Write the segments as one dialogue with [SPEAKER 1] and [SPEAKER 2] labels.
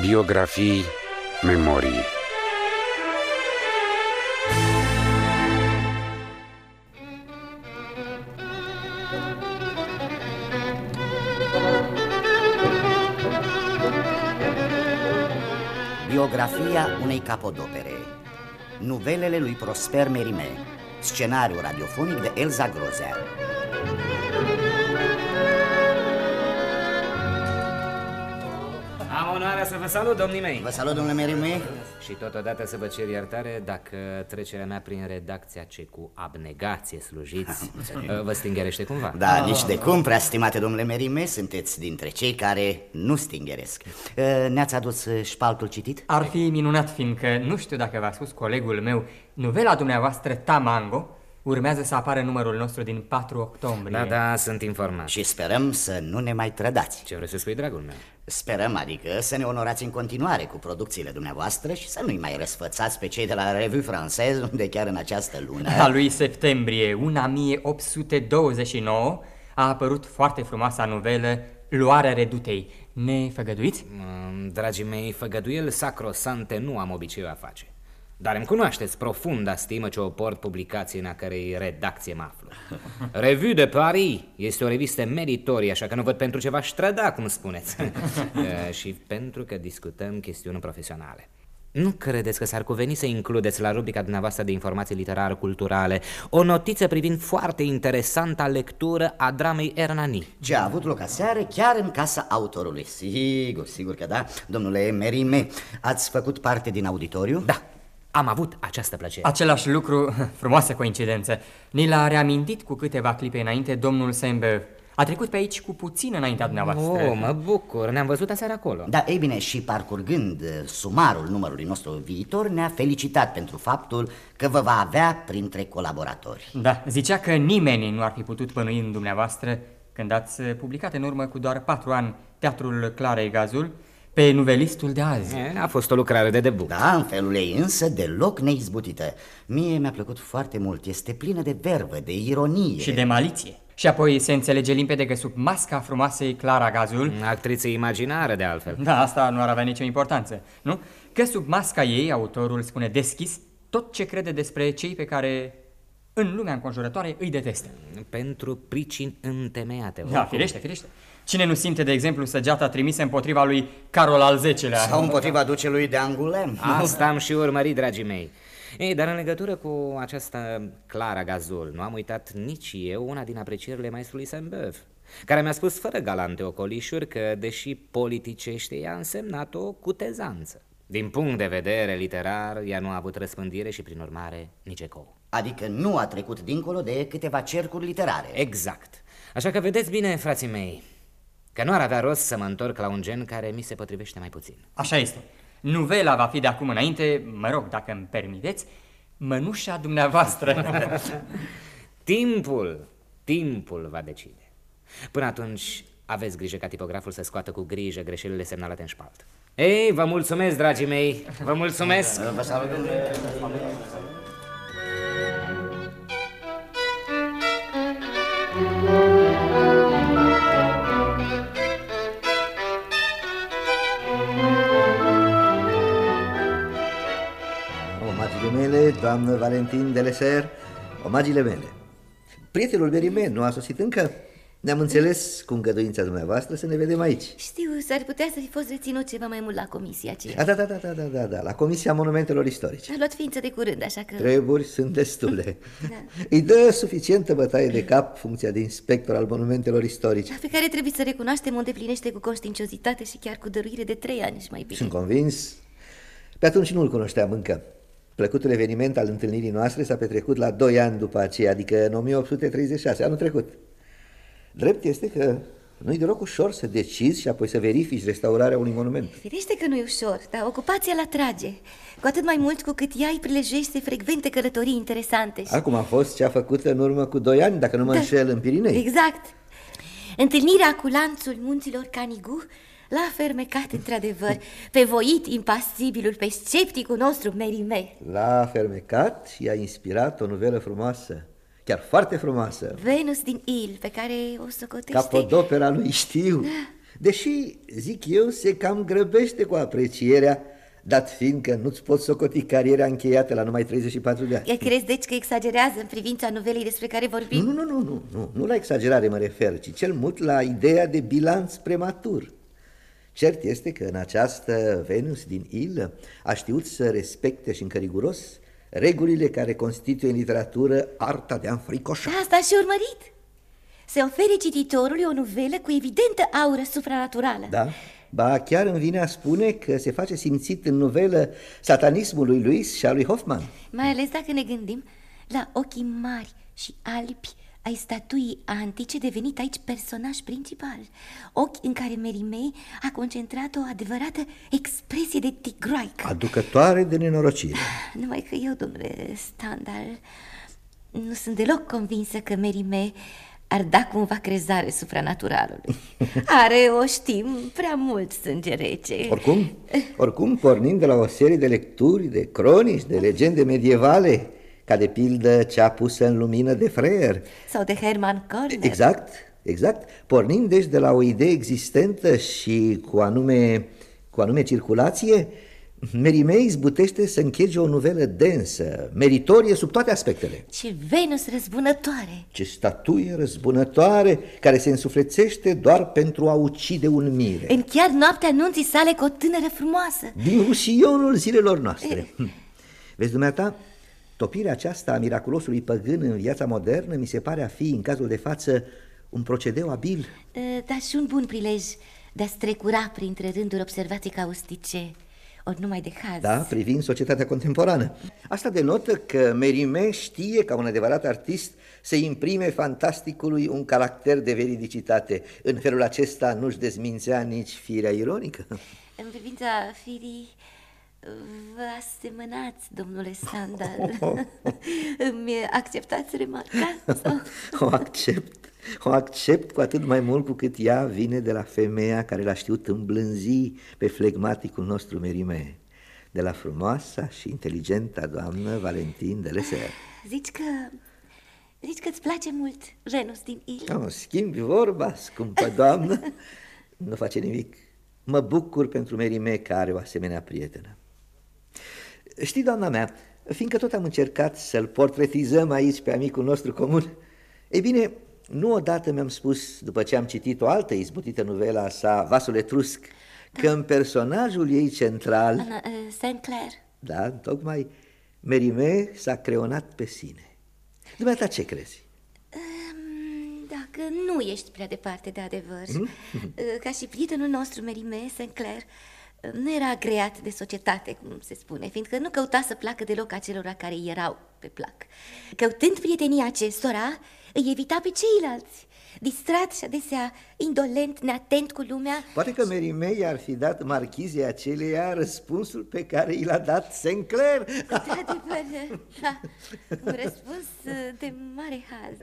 [SPEAKER 1] Biografii, memorii
[SPEAKER 2] Biografia unei capodopere. Nuvelele lui Prosper Merime. Scenariu radiofonic de Elza Grozea
[SPEAKER 3] onoarea să vă salut, domnii mei.
[SPEAKER 2] Vă salut, domnule Merime
[SPEAKER 3] Și totodată să vă cer iertare dacă trecerea mea prin redacția ce cu abnegație slujiți Vă stingerește cumva.
[SPEAKER 2] Da, nici de cum, prea stimate domnule Merime Sunteți dintre cei care nu stingeresc. Uh, Ne-ați adus uh, șpaltul citit?
[SPEAKER 4] Ar fi minunat, fiindcă nu știu dacă v-a spus colegul meu, novela dumneavoastră Tamango urmează să apară numărul nostru din 4 octombrie.
[SPEAKER 3] Da, da, sunt informat
[SPEAKER 2] Și sperăm să nu ne mai trădați
[SPEAKER 3] Ce vrei să spui, dragul meu?
[SPEAKER 2] Sperăm, adică, să ne onorați în continuare cu producțiile dumneavoastră și să nu-i mai răsfățați pe cei de la Revue Française, unde chiar în această lună...
[SPEAKER 4] A lui septembrie 1829 a apărut foarte frumoasa novelă Luarea Redutei. Ne făgăduiți?
[SPEAKER 3] Mm, Dragii mei, făgăduieli sacrosante nu am obiceiul a face dar îmi cunoașteți profunda stimă ce o port publicație în a cărei redacție mă aflu. Revue de Paris este o revistă meritorie, așa că nu văd pentru ce v-aș trăda, cum spuneți. Eh, și pentru că discutăm chestiuni profesionale. Nu credeți că s-ar cuveni să includeți la rubrica dumneavoastră de informații literar-culturale o notiță privind foarte interesanta lectură a dramei Hernani?
[SPEAKER 2] Ce a avut loc aseară chiar în casa autorului Sigur, sigur că da Domnule Merime, ați făcut parte din auditoriu?
[SPEAKER 3] Da, am avut această plăcere.
[SPEAKER 4] Același lucru, frumoasă coincidență, ni l-a reamintit cu câteva clipe înainte domnul Sembev. A trecut pe aici cu puțin înaintea dumneavoastră.
[SPEAKER 3] Oh, mă bucur, ne-am văzut aseară acolo.
[SPEAKER 2] Da, ei bine, și parcurgând uh, sumarul numărului nostru viitor Ne-a felicitat pentru faptul că vă va avea printre colaboratori
[SPEAKER 4] Da, zicea că nimeni nu ar fi putut pănui în dumneavoastră când ați publicat în urmă cu doar patru ani Teatrul Clarei Gazul pe nuvelistul de azi.
[SPEAKER 3] E, A fost o lucrare de debut.
[SPEAKER 2] Da, în felul ei însă deloc neizbutită Mie mi-a plăcut foarte mult, este plină de vervă, de ironie
[SPEAKER 4] Și de maliție. Și apoi se înțelege limpede că sub masca frumoasei Clara Gazul
[SPEAKER 3] Actriță imaginară, de altfel.
[SPEAKER 4] Da, asta nu ar avea nicio importanță, nu? Că sub masca ei, autorul spune deschis tot ce crede despre cei pe care în lumea înconjurătoare îi detestă.
[SPEAKER 3] Pentru pricini întemeiate.
[SPEAKER 4] Da,
[SPEAKER 3] oricum.
[SPEAKER 4] firește, firește. Cine nu simte, de exemplu, săgeata trimisă împotriva lui Carol al X-lea?
[SPEAKER 2] Sau împotriva ducelui de Angulem
[SPEAKER 3] Asta am și urmărit, dragii mei. Ei, dar în legătură cu această Clara Gazul, nu am uitat nici eu una din aprecierile maestrului Saint-Beuve, care mi-a spus fără galante ocolișuri că, deși politicește, ea a însemnat o cutezanță. Din punct de vedere literar, ea nu a avut răspândire și, prin urmare, nici ecou.
[SPEAKER 2] Adică nu a trecut dincolo de câteva cercuri literare
[SPEAKER 3] Exact. Așa că vedeți bine, frații mei, că nu ar avea rost să mă întorc la un gen care mi se potrivește mai puțin.
[SPEAKER 4] Așa este. Nuvela va fi de acum înainte, mă rog, dacă îmi permiteți, mănușa dumneavoastră.
[SPEAKER 3] Timpul, timpul va decide. Până atunci, aveți grijă ca tipograful să scoată cu grijă greșelile semnalate în șpalt. Ei, vă mulțumesc, dragii mei, vă mulțumesc!
[SPEAKER 2] Vă salut, domnule
[SPEAKER 5] Omagile doamnă Valentin de Leser, omagile mele. Prietenul Berime nu a sosit încă? Ne-am înțeles cu îngăduința dumneavoastră să ne vedem aici.
[SPEAKER 6] Știu, s-ar putea să fi fost reținut ceva mai mult la comisia aceea.
[SPEAKER 5] Da, da, da, da, da, da, da, da, la Comisia Monumentelor Istorice.
[SPEAKER 6] A luat ființă de curând, așa că...
[SPEAKER 5] Treburi sunt destule. Îi dă suficientă bătaie de cap funcția de inspector al monumentelor istorice.
[SPEAKER 6] Pe care trebuie să recunoaștem o îndeplinește cu conștiinciozitate și chiar cu dăruire de trei ani și mai bine.
[SPEAKER 5] Sunt convins. Pe atunci nu-l cunoșteam încă. Plăcutul eveniment al întâlnirii noastre s-a petrecut la doi ani după aceea, adică în 1836, anul trecut. Drept este că nu-i deloc ușor să decizi și apoi să verifici restaurarea unui monument.
[SPEAKER 6] Firește că nu e ușor, dar ocupația la trage. Cu atât mai mult cu cât ea îi prilejește frecvente călătorii interesante. Și...
[SPEAKER 5] Acum a fost cea făcută în urmă cu doi ani, dacă nu mă
[SPEAKER 6] Da.
[SPEAKER 5] înșel, în Pirinei.
[SPEAKER 6] Exact. Întâlnirea cu lanțul munților Canigu l-a fermecat într-adevăr pe voit impasibilul, pe scepticul nostru Merime.
[SPEAKER 5] L-a fermecat și a inspirat o novelă frumoasă, chiar foarte frumoasă.
[SPEAKER 6] Venus din Il, pe care o socotește...
[SPEAKER 5] Capodopera lui știu. Deși, zic eu, se cam grăbește cu aprecierea, dat fiind că nu-ți poți socoti cariera încheiată la numai 34 de ani.
[SPEAKER 6] Crezi deci că exagerează în privința novelei despre care vorbim?
[SPEAKER 5] Nu, nu, nu, nu, nu, nu la exagerare mă refer, ci cel mult la ideea de bilanț prematur. Cert este că în această Venus din Il a știut să respecte și încă riguros regulile care constituie în literatură arta de a înfricoșa.
[SPEAKER 6] Da, asta și urmărit. Se ofere cititorului o novelă cu evidentă aură supranaturală.
[SPEAKER 5] Da, ba chiar îmi vine a spune că se face simțit în novelă satanismul lui Luis și al lui Hoffman.
[SPEAKER 6] Mai ales dacă ne gândim la ochii mari și albi ai statuii antice devenit aici personaj principal. Ochi în care Merimei a concentrat o adevărată expresie de tigroică.
[SPEAKER 5] Aducătoare de nenorocire.
[SPEAKER 6] Numai că eu, domnule Standal, nu sunt deloc convinsă că Merimei ar da cumva crezare supranaturalului. Are, o știm, prea mult sânge rece.
[SPEAKER 5] Oricum, oricum, pornind de la o serie de lecturi, de cronici, de legende medievale, ca de pildă cea pusă în lumină de Freer.
[SPEAKER 6] Sau de Herman Corner.
[SPEAKER 5] Exact, exact. Pornind deci de la o idee existentă și cu anume, cu anume circulație, Merimei izbutește să închege o novelă densă, meritorie sub toate aspectele.
[SPEAKER 6] Ce Venus răzbunătoare!
[SPEAKER 5] Ce statuie răzbunătoare care se însuflețește doar pentru a ucide un mire.
[SPEAKER 6] În chiar noaptea anunții sale cu o tânără frumoasă.
[SPEAKER 5] Din rușionul zilelor noastre. E... Vezi, dumneata, topirea aceasta a miraculosului păgân în viața modernă mi se pare a fi, în cazul de față, un procedeu abil.
[SPEAKER 6] Dar și un bun prilej de a strecura printre rânduri observații caustice ori numai de haz.
[SPEAKER 5] Da, privind societatea contemporană. Asta denotă că Merime știe, ca un adevărat artist, să imprime fantasticului un caracter de veridicitate. În felul acesta nu-și dezmințea nici firea ironică.
[SPEAKER 6] În privința firii, vă asemănați, domnule Sandal. Îmi acceptați remarca?
[SPEAKER 5] o accept. O accept cu atât mai mult cu cât ea vine de la femeia care l-a știut îmblânzi pe flegmaticul nostru merime, de la frumoasa și inteligentă doamnă Valentin de Leser.
[SPEAKER 6] Zici că... Zici că îți place mult Venus din Il?
[SPEAKER 5] Oh, schimbi vorba, scumpă doamnă. nu face nimic. Mă bucur pentru Merime care are o asemenea prietenă. Știi, doamna mea, fiindcă tot am încercat să-l portretizăm aici pe amicul nostru comun, e bine, nu odată mi-am spus, după ce am citit o altă izbutită novela sa, Vasul Etrusc, da. că în personajul ei central...
[SPEAKER 6] Ana, uh, Saint Clair.
[SPEAKER 5] Da, tocmai Merime s-a creonat pe sine. Dumneata ce crezi?
[SPEAKER 6] Um, dacă nu ești prea departe de adevăr, mm? ca și prietenul nostru Merime, Saint Clair, nu era agreat de societate, cum se spune, fiindcă nu căuta să placă deloc acelora care erau pe plac. Căutând prietenia acestora, îi evita pe ceilalți, distrat și adesea indolent, neatent cu lumea.
[SPEAKER 5] Poate că Merimei ar fi dat marchizei aceleia răspunsul pe care i l-a dat Sinclair.
[SPEAKER 6] Într-adevăr, da, un răspuns de mare haz.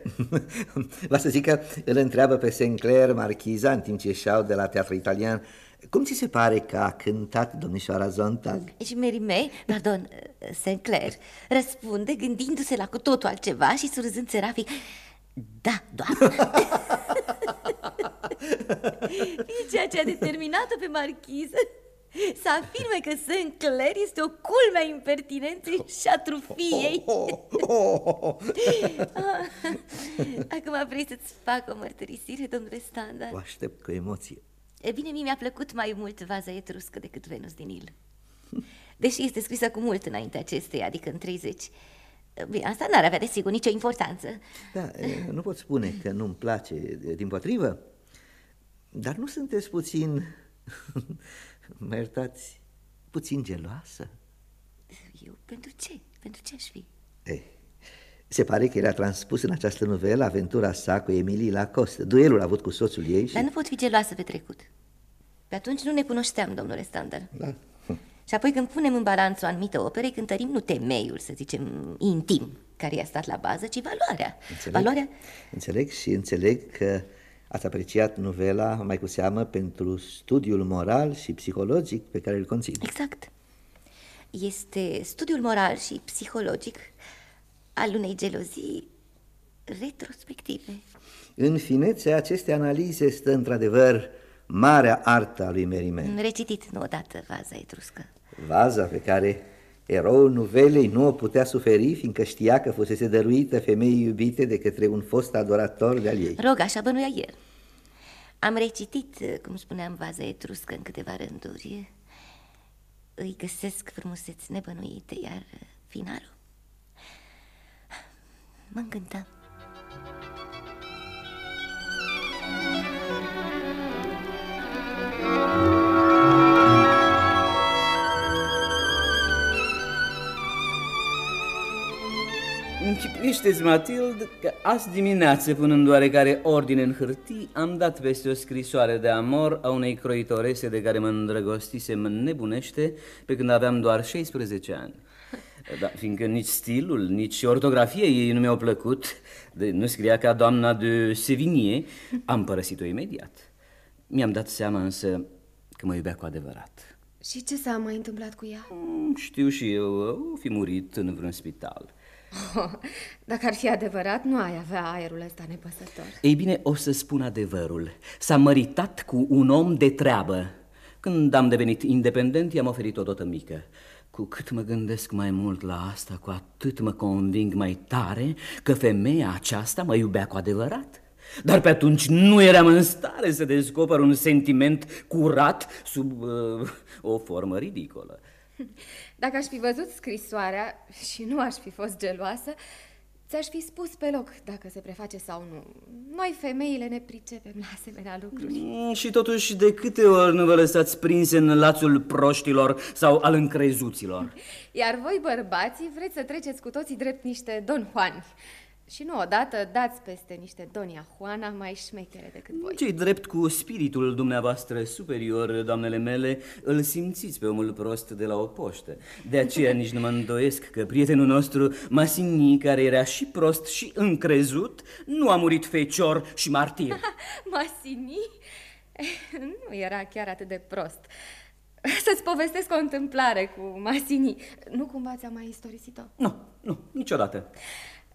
[SPEAKER 5] Va să zic că îl întreabă pe Sinclair marchiza în timp ce ieșeau de la teatru italian cum ți se pare că a cântat domnișoara Zontag?
[SPEAKER 6] Și Merimei, pardon, Sinclair, răspunde gândindu-se la cu totul altceva și surzând serafic da, doamnă. e ceea ce a determinat-o pe marchiză să afirme că Sinclair este o culme a impertinenței și a trufiei. Acum vrei să-ți fac o mărturisire, domnule Standard?
[SPEAKER 5] O aștept cu emoție.
[SPEAKER 6] E bine, mi-a plăcut mai mult vaza etruscă decât Venus din Il. Deși este scrisă cu mult înainte acesteia, adică în 30. Bine, asta n-ar avea desigur nicio importanță.
[SPEAKER 5] Da, nu pot spune că nu-mi place, din potrivă. Dar nu sunteți puțin, mă iertați, puțin geloasă?
[SPEAKER 6] Eu? Pentru ce? Pentru ce aș fi?
[SPEAKER 5] Eh, se pare că era transpus în această novelă aventura sa cu Emilie Lacoste, duelul avut cu soțul ei și...
[SPEAKER 6] Dar nu pot fi geloasă pe trecut. Pe atunci nu ne cunoșteam, domnule Standard.
[SPEAKER 5] Da.
[SPEAKER 6] Și apoi când punem în balanță o anumită operă, cântărim nu temeiul, să zicem, intim, care i-a stat la bază, ci valoarea.
[SPEAKER 5] Înțeleg,
[SPEAKER 6] valoarea...
[SPEAKER 5] înțeleg și înțeleg că ați apreciat novela mai cu seamă pentru studiul moral și psihologic pe care îl conține.
[SPEAKER 6] Exact. Este studiul moral și psihologic al unei gelozii retrospective.
[SPEAKER 5] În finețe, aceste analize stă într-adevăr marea artă a lui Merime.
[SPEAKER 6] Am recitit nu odată vaza etruscă.
[SPEAKER 5] Vaza pe care eroul nuvelei nu o putea suferi, fiindcă știa că fusese dăruită femeii iubite de către un fost adorator de-al ei.
[SPEAKER 6] Rog, așa bănuia el. Am recitit, cum spuneam, vaza etruscă în câteva rânduri. Îi găsesc frumuseți nebănuite, iar finalul mă încântă.
[SPEAKER 7] Închipuiește-ți, Matild, că azi dimineață, punând oarecare ordine în hârtii, am dat peste o scrisoare de amor a unei croitorese de care mă îndrăgostisem nebunește pe când aveam doar 16 ani. Da, fiindcă nici stilul, nici ortografia ei nu mi-au plăcut, de, nu scria ca doamna de Sevigné, am părăsit-o imediat. Mi-am dat seama însă că mă iubea cu adevărat.
[SPEAKER 8] Și ce s-a mai întâmplat cu ea?
[SPEAKER 7] Mm, Știu și eu, o fi murit în vreun spital.
[SPEAKER 8] Oh, dacă ar fi adevărat, nu ai avea aerul ăsta nepăsător.
[SPEAKER 7] Ei bine, o să spun adevărul. S-a măritat cu un om de treabă. Când am devenit independent, i-am oferit o dotă mică. Cu cât mă gândesc mai mult la asta, cu atât mă conving mai tare că femeia aceasta mă iubea cu adevărat. Dar pe atunci nu eram în stare să descoper un sentiment curat sub uh, o formă ridicolă.
[SPEAKER 8] Dacă aș fi văzut scrisoarea și nu aș fi fost geloasă, ți-aș fi spus pe loc dacă se preface sau nu. Noi, femeile, ne pricepem la asemenea lucruri.
[SPEAKER 7] Mm, Și totuși, de câte ori nu vă lăsați prinse în lațul proștilor sau al încrezuților?
[SPEAKER 8] Iar voi, bărbații, vreți să treceți cu toții drept niște Don Juani. Și nu odată dați peste niște Donia Juana mai șmechere decât voi.
[SPEAKER 7] Cei drept cu spiritul dumneavoastră superior, doamnele mele, îl simțiți pe omul prost de la o poștă. De aceea nici nu mă îndoiesc că prietenul nostru, Masini, care era și prost și încrezut, nu a murit fecior și martir.
[SPEAKER 8] Masini? Eh, Nu era chiar atât de prost. Să-ți povestesc o întâmplare cu Masini. Nu cumva ți-am mai istorisit-o?
[SPEAKER 7] Nu, nu, niciodată.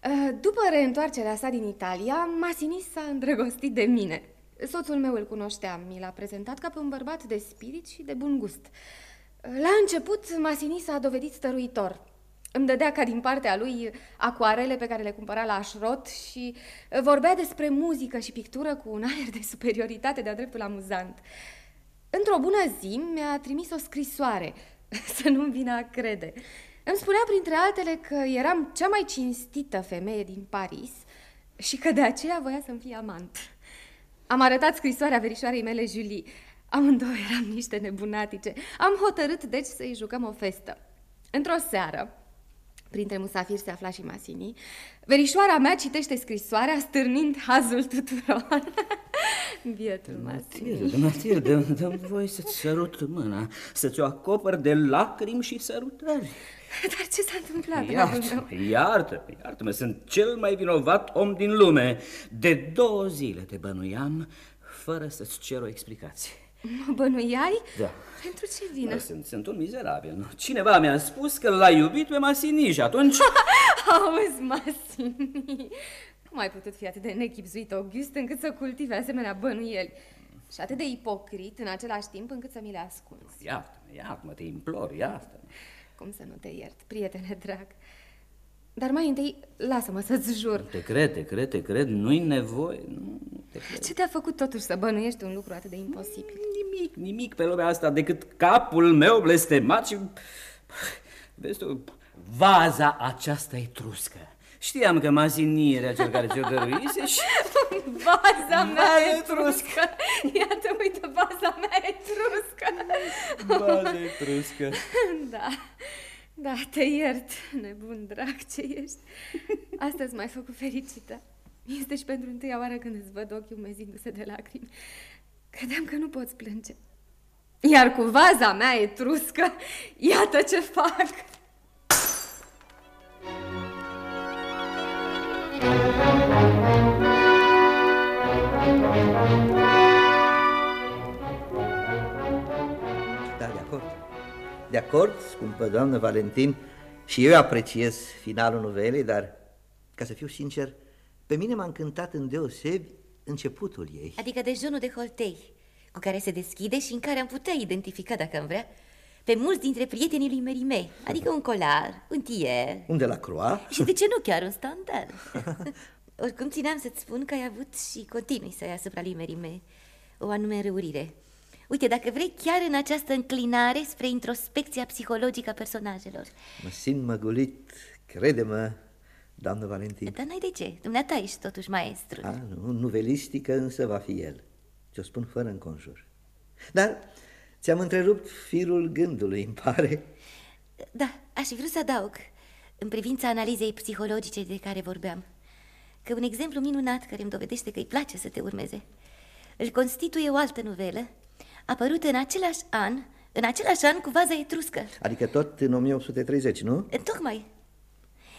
[SPEAKER 8] Uh, După reîntoarcerea sa din Italia, Masini s-a îndrăgostit de mine. Soțul meu îl cunoștea, mi l-a prezentat ca pe un bărbat de spirit și de bun gust. Uh, La început, Masini s-a dovedit stăruitor. Îmi dădea ca din partea lui acoarele pe care le cumpăra la Așrot și uh, vorbea despre muzică și pictură cu un aer de superioritate de-a dreptul amuzant. Într-o bună zi mi-a trimis o scrisoare, să nu-mi vină a crede. Îmi spunea printre altele că eram cea mai cinstită femeie din Paris și că de aceea voia să-mi fie amant. Am arătat scrisoarea verișoarei mele, Julie. Amândouă eram niște nebunatice. Am hotărât, deci, să-i jucăm o festă. Într-o seară, printre musafiri se afla și Masini, verișoara mea citește scrisoarea stârnind hazul tuturor. Bietul Masini.
[SPEAKER 7] Matilde, Matilde, dă voie să-ți sărut mâna, să-ți o acopăr de lacrimi și sărutări.
[SPEAKER 8] Dar ce s-a întâmplat, dragul meu?
[SPEAKER 7] Iartă-mă, iartă-mă, iartă-mă, sunt cel mai vinovat om din lume. De două zile te bănuiam, fără să-ți cer o explicație.
[SPEAKER 8] Mă bănuiai?
[SPEAKER 7] Da.
[SPEAKER 8] Pentru ce vină?
[SPEAKER 7] Da, sunt, sunt un mizerabil. nu? Cineva mi-a spus că l-a iubit pe Masiniș și atunci...
[SPEAKER 8] Auzi, Masini, cum ai putut fi atât de nechipzuit, August, încât să cultive asemenea bănuieli? Și atât de ipocrit în același timp încât să mi le ascunzi.
[SPEAKER 7] Iartă-mă, iartă-mă, te implor, iartă-mă.
[SPEAKER 8] Cum să nu te iert, prietene drag? Dar mai întâi, lasă-mă să-ți jur.
[SPEAKER 7] Te cred, te cred, te cred, nu-i nevoie. Nu, nu te cred.
[SPEAKER 8] Ce te-a făcut totuși să bănuiești un lucru atât de imposibil?
[SPEAKER 7] Nimic, nimic pe lumea asta decât capul meu blestemat și... Vezi tu, vaza aceasta etruscă. Știam că Masini era cel care ți-o dăruise și...
[SPEAKER 8] Baza mea
[SPEAKER 7] Baza
[SPEAKER 8] etruscă! Iată, uite, baza mea etruscă!
[SPEAKER 7] Baza etruscă.
[SPEAKER 8] Da, da, te iert, nebun drag ce ești. Astăzi m-ai făcut fericită. Este și pentru întâia oară când îți văd ochiul mezindu-se de lacrimi. Credeam că nu poți plânge. Iar cu vaza mea etruscă, iată ce fac!
[SPEAKER 5] Da, de acord. De acord, scumpă doamnă Valentin, și eu apreciez finalul novelei, dar, ca să fiu sincer, pe mine m-a încântat îndeosebi începutul ei.
[SPEAKER 6] Adică dejunul de holtei. cu care se deschide și în care am putea identifica, dacă am vrea, pe mulți dintre prietenii lui Merime, adică un colar, un tier
[SPEAKER 5] Unde la Croa?
[SPEAKER 6] și de ce nu chiar un standard. Oricum țineam să-ți spun că ai avut și continui să ai asupra lui Merime o anume înrăurire. Uite, dacă vrei, chiar în această înclinare spre introspecția psihologică a personajelor.
[SPEAKER 5] Mă simt măgulit, crede-mă, doamnă Valentin.
[SPEAKER 6] Dar n-ai de ce, dumneata ești totuși maestru.
[SPEAKER 5] A, nu, nuvelistică însă va fi el. Ce-o spun fără înconjur. Dar ți-am întrerupt firul gândului, îmi pare.
[SPEAKER 6] Da, aș fi vrut să adaug, în privința analizei psihologice de care vorbeam, că un exemplu minunat care îmi dovedește că îi place să te urmeze, îl constituie o altă novelă, apărută în același an, în același an cu vaza etruscă.
[SPEAKER 5] Adică tot în 1830, nu?
[SPEAKER 6] Tocmai.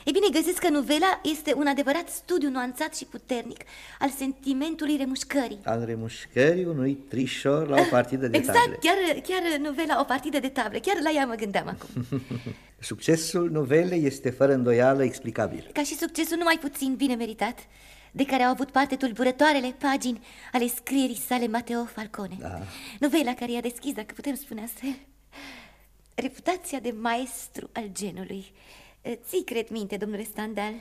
[SPEAKER 6] E bine, găsesc că novela este un adevărat studiu nuanțat și puternic al sentimentului remușcării.
[SPEAKER 5] Al remușcării unui trișor la o partidă de
[SPEAKER 6] exact,
[SPEAKER 5] table.
[SPEAKER 6] chiar, chiar novela O partidă de table, chiar la ea mă gândeam acum.
[SPEAKER 5] Succesul novelei este fără îndoială explicabil.
[SPEAKER 6] Ca și succesul numai puțin bine meritat, de care au avut parte tulburătoarele pagini ale scrierii sale Mateo Falcone.
[SPEAKER 5] Da.
[SPEAKER 6] Novela care i-a deschis, dacă putem spune astfel, reputația de maestru al genului. Ții cred minte, domnule Standal,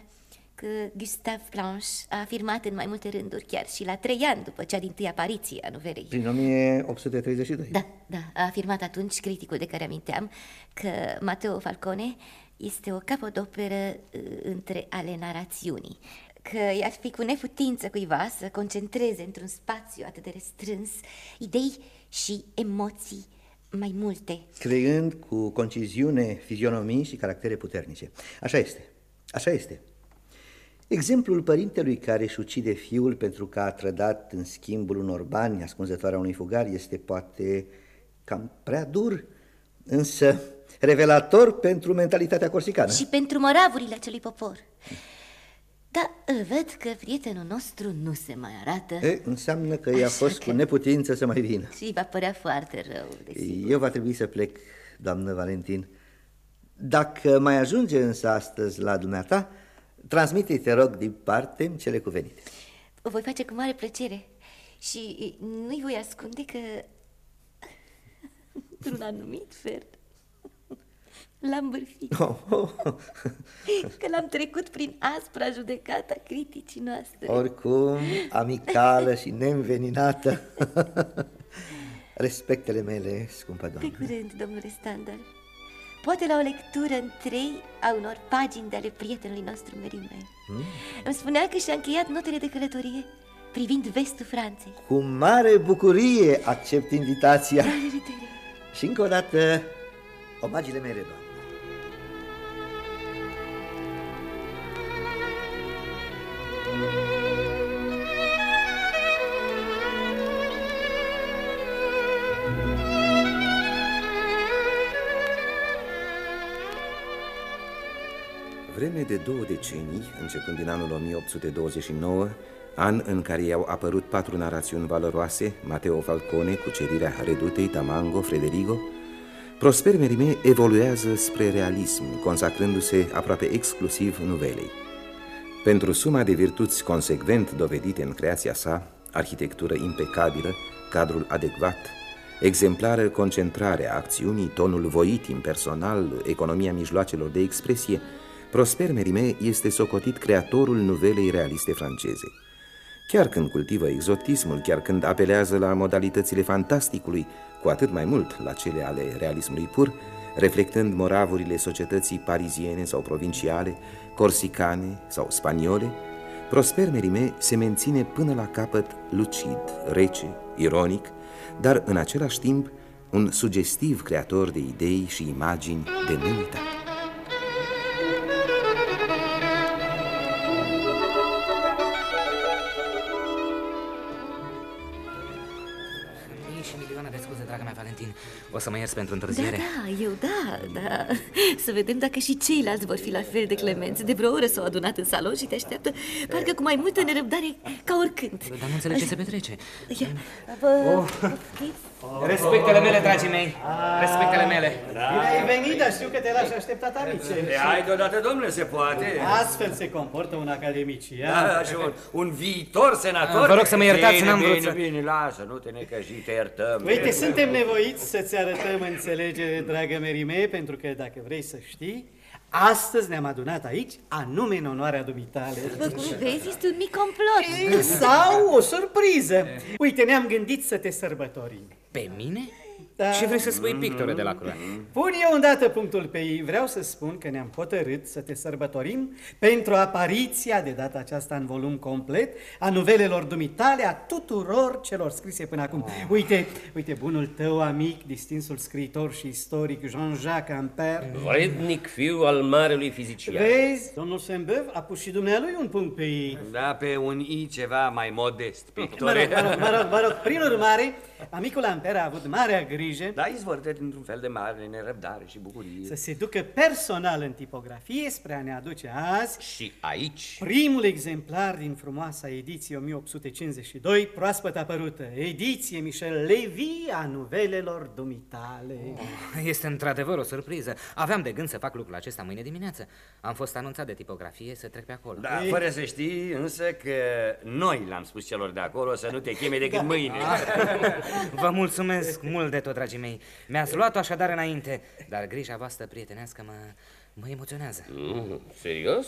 [SPEAKER 6] că Gustave Planche a afirmat în mai multe rânduri, chiar și la trei ani după cea din tâi apariție a novelei.
[SPEAKER 5] Prin 1832.
[SPEAKER 6] Da, da, a afirmat atunci criticul de care aminteam că Mateo Falcone este o capodoperă uh, între ale narațiunii, că i-ar fi cu neputință cuiva să concentreze într-un spațiu atât de restrâns idei și emoții mai multe.
[SPEAKER 5] Creând cu conciziune fizionomii și caractere puternice. Așa este, așa este. Exemplul părintelui care își ucide fiul pentru că a trădat în schimbul unor bani ascunzătoarea unui fugar este poate cam prea dur, însă revelator pentru mentalitatea corsicană.
[SPEAKER 6] Și pentru măravurile acelui popor. Da, văd că prietenul nostru nu se mai arată.
[SPEAKER 5] E, înseamnă că i-a fost cu neputință să mai vină.
[SPEAKER 6] Și va părea foarte rău, desigur.
[SPEAKER 5] Eu va trebui să plec, doamnă Valentin. Dacă mai ajunge însă astăzi la dumneata, transmite te rog, din parte cele cuvenite.
[SPEAKER 6] O voi face cu mare plăcere și nu-i voi ascunde că, într-un anumit fel, l-am bârfit.
[SPEAKER 5] Oh, oh.
[SPEAKER 6] Că l-am trecut prin aspra judecata criticii noastre.
[SPEAKER 5] Oricum, amicală și neînveninată. Respectele mele, scumpă doamnă.
[SPEAKER 6] Pe curând, domnule Standard. Poate la o lectură în trei a unor pagini de ale prietenului nostru Merime. Mm. Îmi spunea că și-a încheiat notele de călătorie privind vestul Franței.
[SPEAKER 5] Cu mare bucurie accept invitația.
[SPEAKER 6] La revedere!
[SPEAKER 5] Și încă o dată, omagile mele, doamnă.
[SPEAKER 9] Vreme de două decenii, începând din anul 1829, an în care i-au apărut patru narațiuni valoroase, Mateo Falcone, Cucerirea Redutei, Tamango, Frederigo, Prosper Merime evoluează spre realism, consacrându-se aproape exclusiv nuvelei. Pentru suma de virtuți consecvent dovedite în creația sa, arhitectură impecabilă, cadrul adecvat, exemplară concentrare a acțiunii, tonul voit impersonal, economia mijloacelor de expresie, Prosper Merime este socotit creatorul nuvelei realiste franceze. Chiar când cultivă exotismul, chiar când apelează la modalitățile fantasticului, cu atât mai mult la cele ale realismului pur, reflectând moravurile societății pariziene sau provinciale, corsicane sau spaniole, Prosper Merime se menține până la capăt lucid, rece, ironic, dar în același timp un sugestiv creator de idei și imagini de neuitat.
[SPEAKER 3] O să mă iers pentru
[SPEAKER 6] Da,
[SPEAKER 3] întârziere.
[SPEAKER 6] da, eu da, da. Să vedem dacă și ceilalți vor fi la fel de clemenți. De vreo oră s-au adunat în salon și te așteaptă, parcă cu mai multă nerăbdare ca oricând.
[SPEAKER 3] Dar nu înțeleg ce se petrece.
[SPEAKER 6] Ia, vă... poftiți?
[SPEAKER 3] Respectele mele, dragii mei. Respectele mele.
[SPEAKER 10] Bine ai venit, dar știu că te lași așteptat amice.
[SPEAKER 11] E, hai deodată, domnule, se poate.
[SPEAKER 10] Astfel se comportă un academician.
[SPEAKER 11] Da, și un, un viitor senator.
[SPEAKER 3] Vă rog să mă iertați,
[SPEAKER 11] bine,
[SPEAKER 3] n-am vrut
[SPEAKER 11] bine,
[SPEAKER 3] să-
[SPEAKER 11] Bine, lasă, nu te necăji, te așteptăm.
[SPEAKER 10] Uite, suntem nevoiți să-ți arătăm înțelegere, dragă Merime, pentru că, dacă vrei să știi, astăzi ne-am adunat aici, anume în onoarea dumitale.
[SPEAKER 6] După cum vezi, este un mic complot.
[SPEAKER 10] E, Sau o surpriză. Uite, ne-am gândit să te sărbătorim.
[SPEAKER 3] Pe mine?
[SPEAKER 10] Da.
[SPEAKER 3] Ce vrei să spui, pictore de la Croa?
[SPEAKER 10] Pun eu îndată punctul pe ei. Vreau să spun că ne-am hotărât să te sărbătorim pentru apariția de data aceasta în volum complet a nuvelelor dumitale a tuturor celor scrise până acum. Uite, uite, bunul tău amic, distinsul scriitor și istoric Jean-Jacques Ampère.
[SPEAKER 12] Vrednic fiu al marelui fizician.
[SPEAKER 10] Vezi, domnul Sembev a pus și dumnealui un punct pe ei.
[SPEAKER 11] Da, pe un i ceva mai modest,
[SPEAKER 10] Mă
[SPEAKER 11] pictore.
[SPEAKER 10] rog, mă rog, mă rog, mă rog. Prin urmare, amicul Ampère a avut marea grijă
[SPEAKER 11] Da, izvorte dintr-un fel de mare nerăbdare și bucurie.
[SPEAKER 10] să se ducă personal în tipografie spre a ne aduce azi
[SPEAKER 12] Și aici,
[SPEAKER 10] Primul exemplar din frumoasa ediție 1852, proaspăt apărută, ediție Michel Levy a nuvelelor dumitale.
[SPEAKER 3] Este într-adevăr o surpriză. Aveam de gând să fac lucrul acesta mâine dimineață. Am fost anunțat de tipografie să trec pe acolo.
[SPEAKER 11] Da, fără să știi însă că noi l-am spus celor de acolo să nu te cheme decât mâine.
[SPEAKER 3] Vă mulțumesc mult de tot, dragii mei. Mi-ați luat-o așadar înainte, dar grija voastră prietenească mă, mă emoționează.
[SPEAKER 12] mm, serios,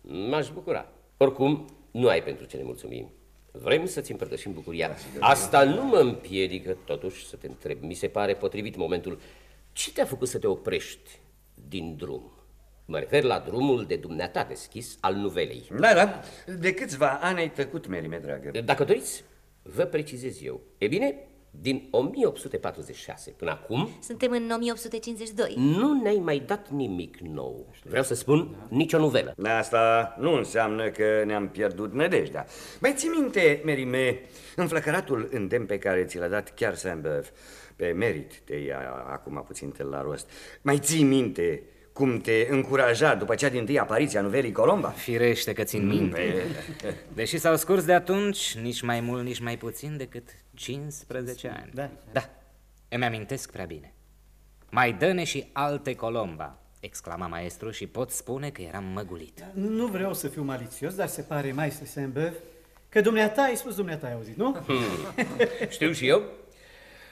[SPEAKER 12] m-aș bucura. Oricum, nu ai pentru ce ne mulțumim. Vrem să-ți împărtășim bucuria. Asta nu mă împiedică, totuși, să te întreb. Mi se pare potrivit momentul. Ce te-a făcut să te oprești din drum? Mă refer la drumul de dumneata deschis al nuvelei.
[SPEAKER 11] Da, da, de câțiva ani ai tăcut, Merime, dragă.
[SPEAKER 12] Dacă doriți, vă precizez eu. E bine, din 1846 până acum,
[SPEAKER 6] Suntem în 1852.
[SPEAKER 12] nu ne-ai mai dat nimic nou. Vreau să spun, nicio novelă.
[SPEAKER 11] Asta nu înseamnă că ne-am pierdut nădejdea. Mai ții minte, Merime, înflăcăratul îndemn pe care ți l-a dat chiar Sambev, pe merit te ia acum puțin la rost. Mai ții minte cum te încuraja după cea din tâi apariție a nuvelii Colomba?
[SPEAKER 3] Firește că țin minte. Deși s-au scurs de atunci, nici mai mult, nici mai puțin decât 15 ani.
[SPEAKER 10] Da.
[SPEAKER 3] Da, îmi amintesc prea bine. Mai dă-ne și alte Colomba, exclama maestru și pot spune că eram măgulit.
[SPEAKER 10] Nu vreau să fiu malițios, dar se pare, mai să se că dumneata ai spus dumneata ai auzit, nu?
[SPEAKER 12] Știu și eu.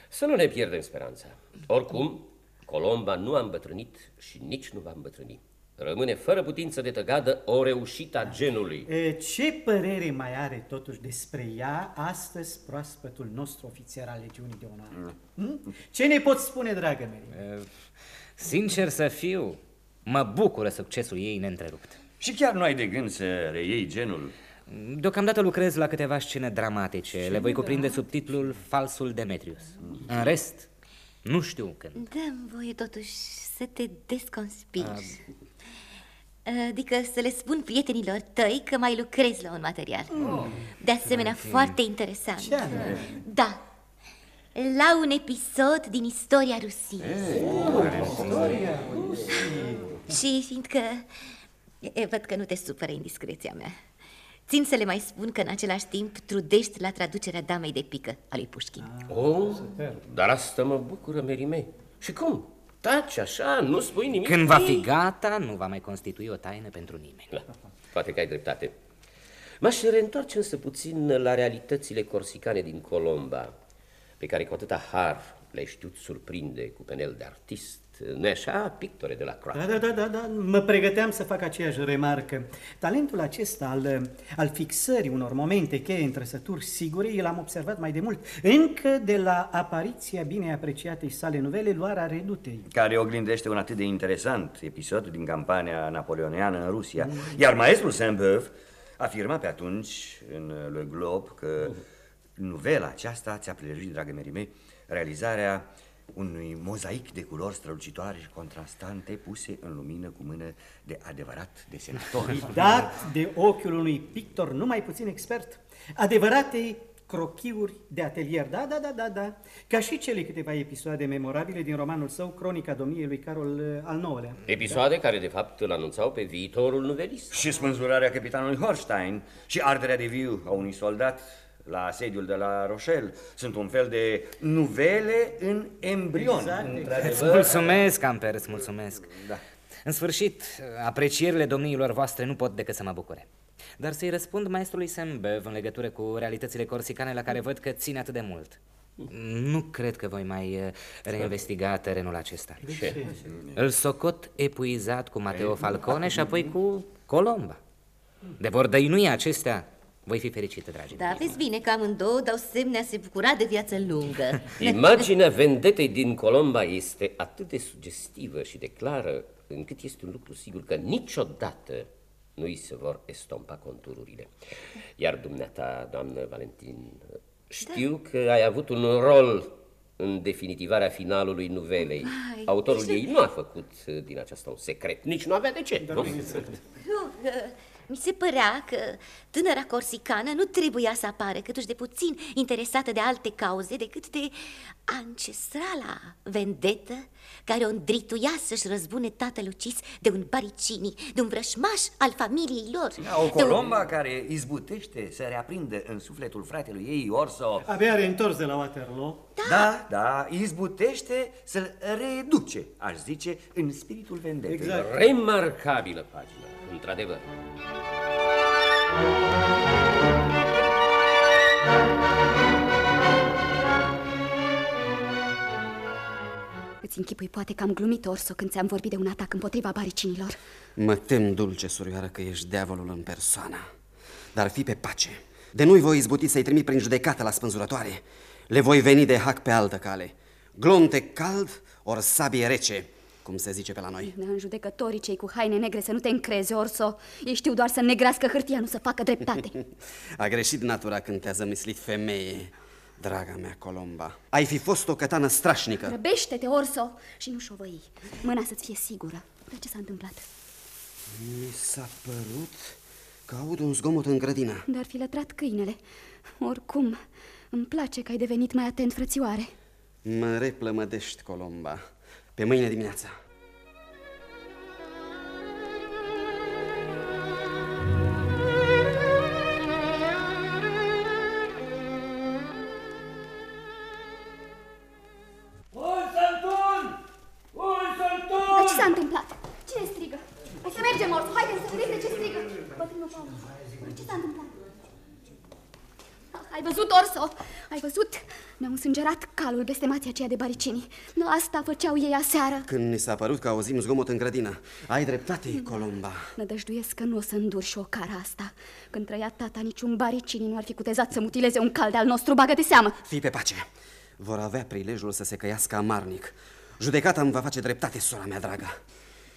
[SPEAKER 12] Să nu ne pierdem speranța. Oricum, Colomba nu a îmbătrânit și nici nu va îmbătrâni. Rămâne fără putință de tăgadă o reușită a genului.
[SPEAKER 10] E, ce părere mai are totuși despre ea astăzi proaspătul nostru ofițer al Legiunii de Onoare? Hm? Ce ne poți spune, dragă mea?
[SPEAKER 3] Sincer să fiu, mă bucură succesul ei neîntrerupt.
[SPEAKER 11] Și chiar nu ai de gând să reiei genul?
[SPEAKER 3] Deocamdată lucrez la câteva scene dramatice. Le voi cuprinde sub titlul Falsul Demetrius. În rest, nu știu când.
[SPEAKER 6] Dăm voie totuși să te desconspiri. Adică să le spun prietenilor tăi că mai lucrezi la un material. De asemenea, foarte interesant.
[SPEAKER 10] Ce anume?
[SPEAKER 6] Da. La un episod din istoria Rusiei. Și fiindcă... E, văd că nu te supără indiscreția mea. Țin să le mai spun că în același timp trudești la traducerea damei de pică a lui Pușkin.
[SPEAKER 12] Oh, dar asta mă bucură, Merime. Și cum? Taci așa, nu spui nimic?
[SPEAKER 3] Când va fi gata, nu va mai constitui o taină pentru nimeni.
[SPEAKER 12] Da, poate că ai dreptate. M-aș reîntoarce însă puțin la realitățile corsicane din Colomba, pe care cu atâta har le-ai știut surprinde cu penel de artist. Nu așa, pictore de la
[SPEAKER 10] Da,
[SPEAKER 12] Croația?
[SPEAKER 10] da, da, da, da, mă pregăteam să fac aceeași remarcă. Talentul acesta al, al fixării unor momente cheie în trăsături sigure, el am observat mai de mult, încă de la apariția bine apreciatei sale novele Luarea Redutei.
[SPEAKER 11] care oglindește un atât de interesant episod din campania napoleoniană în Rusia. Iar maestrul Saint-Beuve afirma pe atunci în Le Globe că novela aceasta ți-a plăjit, dragă Merime, realizarea unui mozaic de culori strălucitoare și contrastante puse în lumină cu mână de adevărat desenator.
[SPEAKER 10] Dat de ochiul unui pictor numai puțin expert. Adevărate crochiuri de atelier, da, da, da, da, da, ca și cele câteva episoade memorabile din romanul său Cronica domniei lui Carol uh, al IX-lea.
[SPEAKER 12] Episoade care, de fapt, îl anunțau pe viitorul novelist.
[SPEAKER 11] Și spânzurarea capitanului Horstein și arderea de viu a unui soldat la sediul de la Rochelle sunt un fel de nuvele în embrion.
[SPEAKER 10] Exact,
[SPEAKER 3] Îți mulțumesc, Amper, îți mulțumesc.
[SPEAKER 11] Da.
[SPEAKER 3] În sfârșit, aprecierile domniilor voastre nu pot decât să mă bucure. Dar să-i răspund maestrului Sembev în legătură cu realitățile corsicane la care văd că ține atât de mult. Nu cred că voi mai uh, reinvestiga terenul acesta.
[SPEAKER 12] De ce?
[SPEAKER 3] Îl socot epuizat cu Mateo Falcone și apoi cu Colomba. De vor dăinui acestea, voi fi fericită, dragi
[SPEAKER 6] Da, vezi bine că amândouă dau semne a se bucura de viață lungă.
[SPEAKER 12] Imaginea vendetei din Colomba este atât de sugestivă și de clară, încât este un lucru sigur că niciodată nu îi se vor estompa contururile. Iar dumneata, doamnă Valentin, știu că ai avut un rol în definitivarea finalului nuvelei.
[SPEAKER 6] Ai,
[SPEAKER 12] Autorul
[SPEAKER 6] deja-
[SPEAKER 12] ei nu a făcut uh, din aceasta un secret, nici nu avea de ce, nu?
[SPEAKER 6] Nu, uh, mi se părea că tânăra corsicană nu trebuia să apară câtuși de puțin interesată de alte cauze decât de ancestrala vendetă care o îndrituia să-și răzbune tatăl ucis de un baricini, de un vrășmaș al familiei lor.
[SPEAKER 11] Da, o
[SPEAKER 6] de un-
[SPEAKER 11] colomba care izbutește să reaprindă în sufletul fratelui ei Orso.
[SPEAKER 10] Abia reîntors de la Waterloo.
[SPEAKER 11] Da, da, izbutește să-l reduce, aș zice, în spiritul vendetei.
[SPEAKER 10] Exact.
[SPEAKER 12] Remarcabilă pagină, într-adevăr.
[SPEAKER 13] Îți închipui poate că am glumit, Orso, când ți-am vorbit de un atac împotriva baricinilor.
[SPEAKER 14] Mă tem, dulce surioară, că ești diavolul în persoană. Dar fi pe pace. De nu-i voi izbuti să-i trimit prin judecată la spânzurătoare. Le voi veni de hac pe altă cale. Glonte cald, ori sabie rece, cum se zice pe la noi.
[SPEAKER 13] În judecătorii cei cu haine negre să nu te încrezi, Orso. Ei știu doar să negrească hârtia, nu să facă dreptate.
[SPEAKER 14] A greșit natura când te-a zămislit femeie, draga mea Colomba. Ai fi fost o cătană strașnică.
[SPEAKER 13] Răbește-te, Orso, și nu șovăi. Mâna să-ți fie sigură. Dar ce s-a întâmplat?
[SPEAKER 14] Mi s-a părut că aud un zgomot în grădină.
[SPEAKER 13] Dar fi lătrat câinele. Oricum, îmi place că ai devenit mai atent, frățioare.
[SPEAKER 14] Mă replămădești, Colomba. Pe mâine dimineața.
[SPEAKER 13] Ne-au însângerat calul bestemația aceea de baricini. Nu asta făceau ei aseară.
[SPEAKER 14] Când ni s-a părut că auzim zgomot în grădină. Ai dreptate, Colomba.
[SPEAKER 13] Nădăjduiesc că nu o să îndur și o cara asta. Când trăia tata, niciun baricini nu ar fi cutezat să mutileze un cal de-al nostru, bagă de seamă.
[SPEAKER 14] Fii pe pace. Vor avea prilejul să se căiască amarnic. Judecata îmi va face dreptate, sora mea dragă.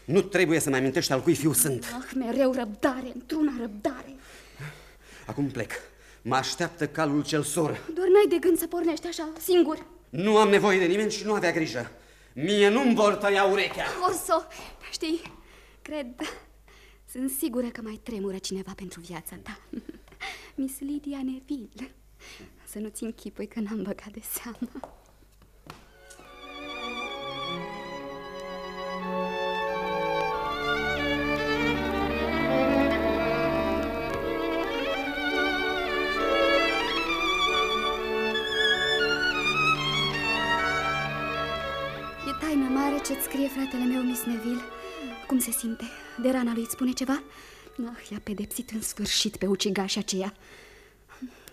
[SPEAKER 14] Nu trebuie să-mi amintești al cui fiu sunt.
[SPEAKER 13] Ah, mereu răbdare, într-una răbdare.
[SPEAKER 14] Acum plec. Mă așteaptă calul cel sor.
[SPEAKER 13] Doar n-ai de gând să pornești așa, singur.
[SPEAKER 14] Nu am nevoie de nimeni și nu avea grijă. Mie nu-mi vor tăia urechea.
[SPEAKER 13] Orso, știi, cred, sunt sigură că mai tremură cineva pentru viața ta. Miss Lydia Neville. Să nu-ți închipui că n-am băgat de seamă. Scrie fratele meu, Miss Neville. Cum se simte? De rana lui îți spune ceva? Ah, i-a pedepsit în sfârșit pe ucigașa aceea.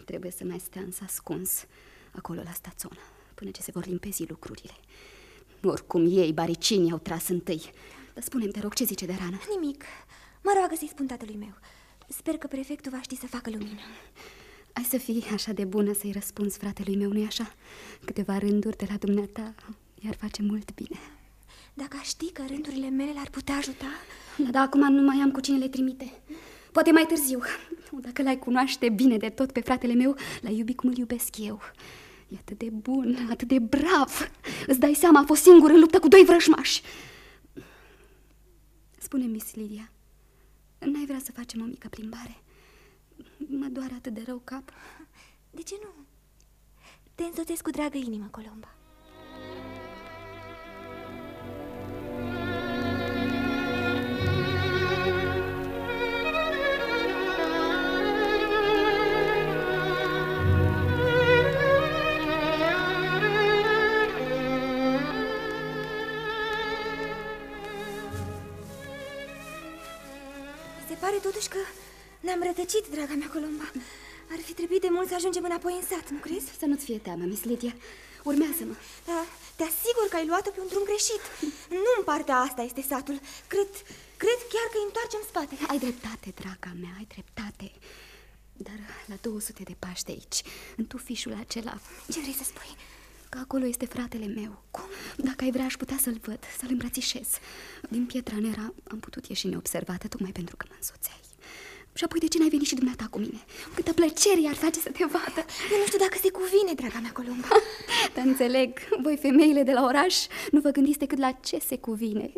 [SPEAKER 13] Trebuie să mai stea însă ascuns acolo la staționă, până ce se vor limpezi lucrurile. Oricum ei, baricinii, au tras întâi. Dar spune-mi, te rog, ce zice de rană?
[SPEAKER 15] Nimic. Mă roagă să-i spun tatălui meu. Sper că prefectul va ști să facă lumină.
[SPEAKER 13] Ai să fii așa de bună să-i răspunzi fratelui meu, nu-i așa? Câteva rânduri de la dumneata i-ar face mult bine.
[SPEAKER 15] Dacă aș ști că rândurile mele l-ar putea ajuta...
[SPEAKER 13] Da, dar acum nu mai am cu cine le trimite. Poate mai târziu. Dacă l-ai cunoaște bine de tot pe fratele meu, l-ai iubi cum îl iubesc eu. E atât de bun, atât de brav. Îți dai seama, a fost singur în luptă cu doi vrăjmași. Spune, Miss Lydia, n-ai vrea să facem o mică plimbare? Mă doare atât de rău cap.
[SPEAKER 15] De ce nu? Te însoțesc cu dragă inimă, Colomba. Totuși că ne-am rătăcit, draga mea Colomba. Ar fi trebuit de mult să ajungem înapoi în sat, nu crezi?
[SPEAKER 13] Să nu-ți fie teamă, Miss Lydia. Urmează-mă.
[SPEAKER 15] Da, te asigur că ai luat-o pe un drum greșit. Nu în partea asta este satul. Cred, cred chiar că îi întoarcem spatele.
[SPEAKER 13] Ai dreptate, draga mea, ai dreptate. Dar la 200 de pași de aici, în tufișul acela...
[SPEAKER 15] Ce vrei să spui?
[SPEAKER 13] Că acolo este fratele meu. Cum? Dacă ai vrea, aș putea să-l văd, să-l îmbrățișez. Din pietra nera am putut ieși neobservată, tocmai pentru că mă însoțeai. Și apoi de ce n-ai venit și dumneata cu mine? Câtă plăcere ar face să te vadă
[SPEAKER 15] Eu nu știu dacă se cuvine, draga mea Columba
[SPEAKER 13] Te înțeleg, voi femeile de la oraș Nu vă gândiți decât la ce se cuvine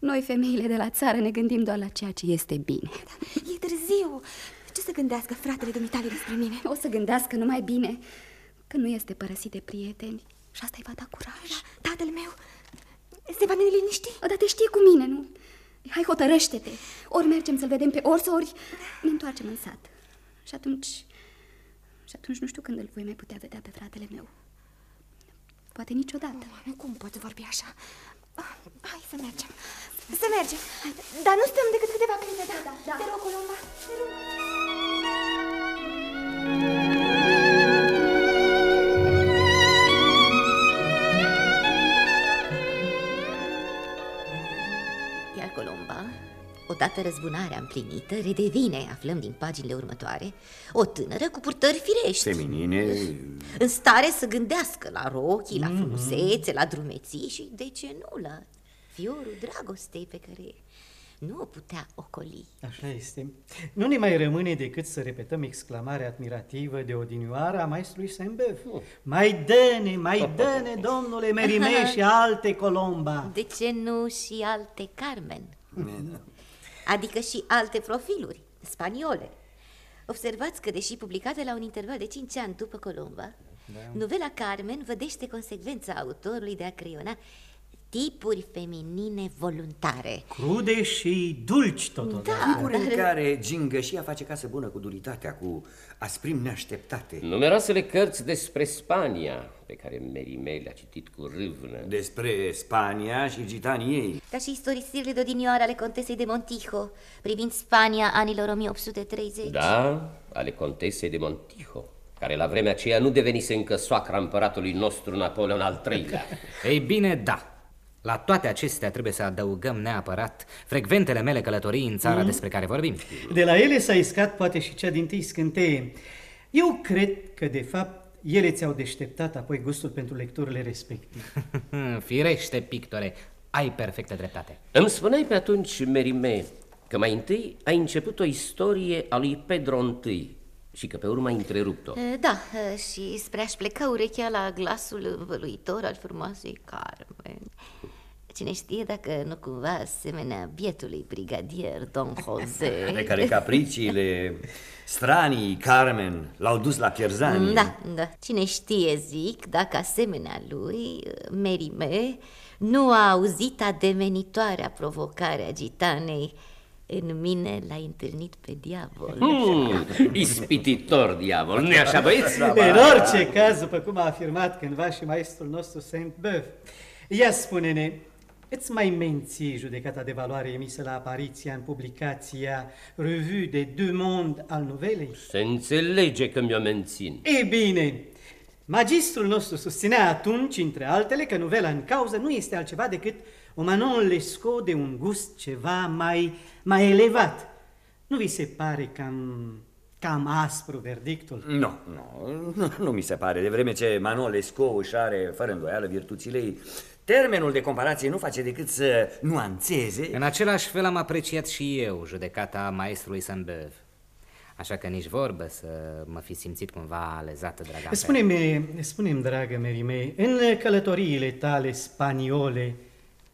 [SPEAKER 13] Noi femeile de la țară ne gândim doar la ceea ce este bine
[SPEAKER 15] da, E târziu Ce să gândească fratele dumitale despre mine?
[SPEAKER 13] O să gândească numai bine Că nu este părăsit de prieteni Și asta îi va da curaj
[SPEAKER 15] da, Tatăl meu se va neliniști?
[SPEAKER 13] Dar te știe cu mine, nu? Hai, hotărăște-te. Ori mergem să-l vedem pe ors, ori ne întoarcem în sat. Și atunci... Și atunci nu știu când îl voi mai putea vedea pe fratele meu. Poate niciodată.
[SPEAKER 15] Nu, cum poți vorbi așa? Ah, hai să mergem. Să mergem. Dar nu stăm decât câteva clipe, da, da, da. Te rog, Colomba, te rog.
[SPEAKER 6] Odată răzbunarea împlinită, redevine, aflăm din paginile următoare, o tânără cu purtări firești.
[SPEAKER 11] Feminine.
[SPEAKER 6] În stare să gândească la rochii, la mhm. frumusețe, la drumeții și, de ce nu, la fiorul dragostei pe care nu o putea ocoli.
[SPEAKER 10] Așa este. Nu ne mai rămâne decât să repetăm exclamarea admirativă de odinioară a maestrului Sembev. Oh. Mai dă-ne, mai dă-ne, domnule Merime și alte Colomba.
[SPEAKER 6] De ce nu și alte Carmen? Adică și alte profiluri spaniole. Observați că, deși publicate la un interval de 5 ani după Colomba, da. novela Carmen vădește consecvența autorului de a creiona tipuri feminine voluntare.
[SPEAKER 10] Crude și dulci totodată.
[SPEAKER 6] Da,
[SPEAKER 11] tipuri dar... în care gingășia face casă bună cu duritatea, cu asprim neașteptate.
[SPEAKER 12] Numeroasele cărți despre Spania, pe care Merimei le-a citit cu râvnă.
[SPEAKER 11] Despre Spania și gitanii ei.
[SPEAKER 6] Ca și istorisirile de odinioare ale contesei de Montijo, privind Spania anilor 1830.
[SPEAKER 12] Da, ale contesei de Montijo care la vremea aceea nu devenise încă soacra împăratului nostru Napoleon al III-lea.
[SPEAKER 3] Ei bine, da. La toate acestea trebuie să adăugăm neapărat frecventele mele călătorii în țara mm. despre care vorbim.
[SPEAKER 10] De la ele s-a iscat poate și cea din tâi scânteie. Eu cred că, de fapt, ele ți-au deșteptat apoi gustul pentru lecturile respective.
[SPEAKER 3] Firește, pictore, ai perfectă dreptate.
[SPEAKER 12] Îmi spuneai pe atunci, Merime, că mai întâi ai început o istorie a lui Pedro I și că pe urmă ai întrerupt-o.
[SPEAKER 6] Da, și spre a-și pleca urechea la glasul văluitor al frumoasei Carmen. Cine știe dacă nu cumva asemenea bietului brigadier Don Jose?
[SPEAKER 11] De care capriciile stranii Carmen l-au dus la pierzanie
[SPEAKER 6] Da, da, cine știe zic dacă asemenea lui, Merime, nu a auzit ademenitoarea provocare a gitanei în mine l-ai întâlnit pe diavol.
[SPEAKER 12] Hmm, Ispititor diavol, nu-i așa băieți?
[SPEAKER 10] În orice caz, după cum a afirmat cândva și maestrul nostru Saint-Beuve Ia spune-ne, Îți mai menții judecata de valoare emisă la apariția în publicația Revue de Deux Monde al novelei?
[SPEAKER 12] Se înțelege că mi-o mențin.
[SPEAKER 10] E bine, magistrul nostru susținea atunci, între altele, că novela în cauză nu este altceva decât o Manon Lescaut de un gust ceva mai, mai elevat. Nu vi se pare cam, cam aspru verdictul?
[SPEAKER 11] Nu, nu, nu, nu mi se pare, de vreme ce Manon Lescaut își are, fără îndoială, virtuțile ei. Termenul de comparație nu face decât să nuanțeze.
[SPEAKER 3] În același fel am apreciat și eu judecata maestrului Saint-Beuve. Așa că nici vorbă să mă fi simțit cumva alezată, draga
[SPEAKER 10] Spune-mi, spune-mi, dragă Merimei, în călătoriile tale spaniole,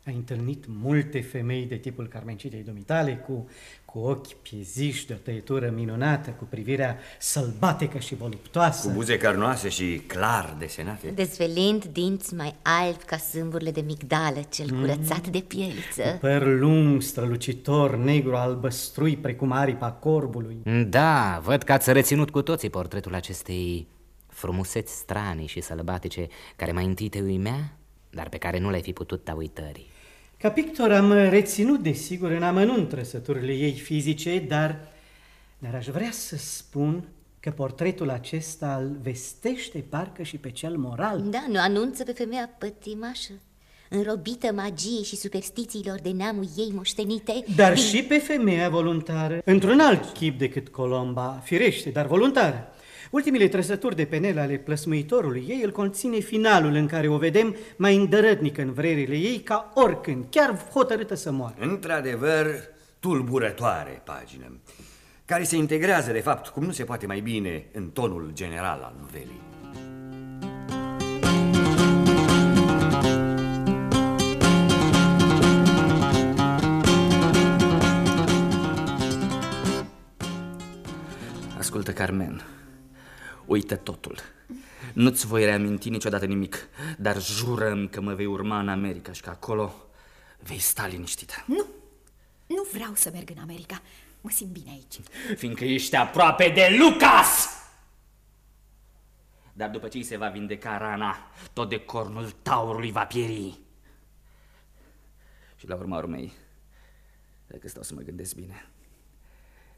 [SPEAKER 10] ai întâlnit multe femei de tipul Carmencitei Dumitale cu, cu ochi pieziși de o tăietură minunată, cu privirea sălbatecă și voluptoasă.
[SPEAKER 11] Cu buze cărnoase și clar desenate.
[SPEAKER 6] Dezvelind dinți mai albi ca sâmburile de migdală, cel mm. curățat de pieliță. Cu
[SPEAKER 10] păr lung, strălucitor, negru, albăstrui, precum aripa corbului.
[SPEAKER 3] Da, văd că ați reținut cu toții portretul acestei frumuseți stranii și sălbatice care mai întâi te uimea, dar pe care nu le-ai fi putut da uitării.
[SPEAKER 10] Ca pictor am reținut, desigur, în amănunt trăsăturile ei fizice, dar, dar aș vrea să spun că portretul acesta îl vestește parcă și pe cel moral.
[SPEAKER 6] Da, nu anunță pe femeia pătimașă, înrobită magiei și superstițiilor de neamul ei moștenite.
[SPEAKER 10] Dar
[SPEAKER 6] din-
[SPEAKER 10] și pe femeia voluntară, într-un alt chip decât Colomba, firește, dar voluntară. Ultimile trăsături de penel ale plăsmuitorului ei îl conține finalul în care o vedem mai îndărătnică în vrerile ei ca oricând, chiar hotărâtă să moară.
[SPEAKER 11] Într-adevăr, tulburătoare pagină, care se integrează, de fapt, cum nu se poate mai bine, în tonul general al novelei.
[SPEAKER 16] Ascultă, Carmen, uită totul. Nu-ți voi reaminti niciodată nimic, dar jurăm că mă vei urma în America și că acolo vei sta liniștită.
[SPEAKER 17] Nu, nu vreau să merg în America. Mă simt bine aici.
[SPEAKER 16] Fiindcă ești aproape de Lucas! Dar după ce îi se va vindeca rana, tot de cornul taurului va pieri. Și la urma urmei, dacă stau să mă gândesc bine,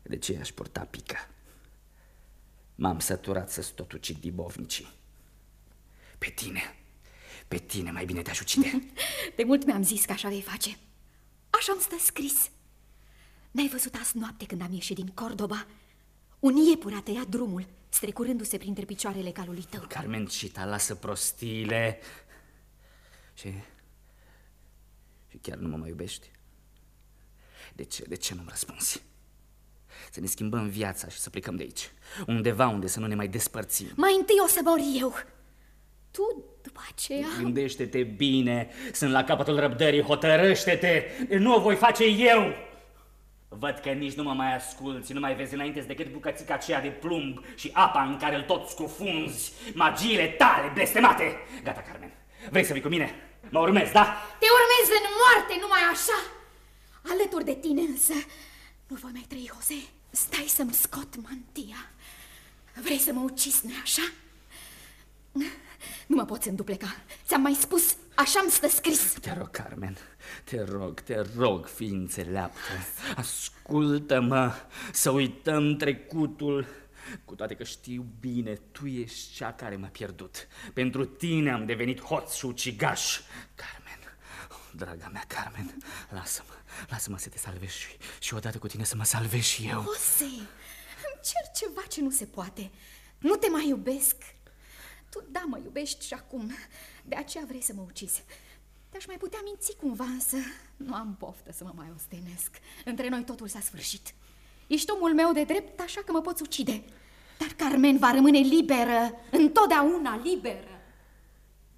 [SPEAKER 16] de ce aș purta pica? M-am săturat să-ți tot ucid dibovnicii. Pe tine, pe tine mai bine te-aș ucide.
[SPEAKER 17] De mult mi-am zis că așa vei face. Așa îmi stă scris. N-ai văzut azi noapte când am ieșit din Cordoba? Un iepure a tăiat drumul, strecurându-se printre picioarele calului tău.
[SPEAKER 16] Carmen Cita, lasă prostiile. Și... Și chiar nu mă mai iubești? De ce, de ce nu-mi răspunsi? Să ne schimbăm viața și să plecăm de aici. Undeva unde să nu ne mai despărțim.
[SPEAKER 17] Mai întâi o să mor eu. Tu, după aceea...
[SPEAKER 16] Gândește-te bine, sunt la capătul răbdării, hotărăște-te, nu o voi face eu! Văd că nici nu mă mai asculți, nu mai vezi înainte decât bucățica aceea de plumb și apa în care îl tot scufunzi, magiile tale blestemate! Gata, Carmen, vrei să vii cu mine? Mă urmezi, da?
[SPEAKER 17] Te urmez în moarte, numai așa. Alături de tine însă nu voi mai trăi, Jose. Stai să-mi scot mantia. Vrei să mă ucizi, nu așa? Nu mă poți îndupleca. Ți-am mai spus, așa-mi stă scris.
[SPEAKER 16] Te rog, Carmen, te rog, te rog, fii înțeleaptă. Ascultă-mă, să uităm trecutul. Cu toate că știu bine, tu ești cea care m-a pierdut. Pentru tine am devenit hoț și ucigaș. Carmen, oh, draga mea, Carmen, lasă-mă, lasă-mă să te salvez și, și odată cu tine să mă salvez și eu.
[SPEAKER 17] Jose, îmi cer ceva ce nu se poate. Nu te mai iubesc. Tu, da, mă iubești și acum. De aceea vrei să mă ucizi. Te-aș mai putea minți cumva, însă nu am poftă să mă mai ostenesc. Între noi totul s-a sfârșit. Ești omul meu de drept, așa că mă poți ucide. Dar Carmen va rămâne liberă, întotdeauna liberă.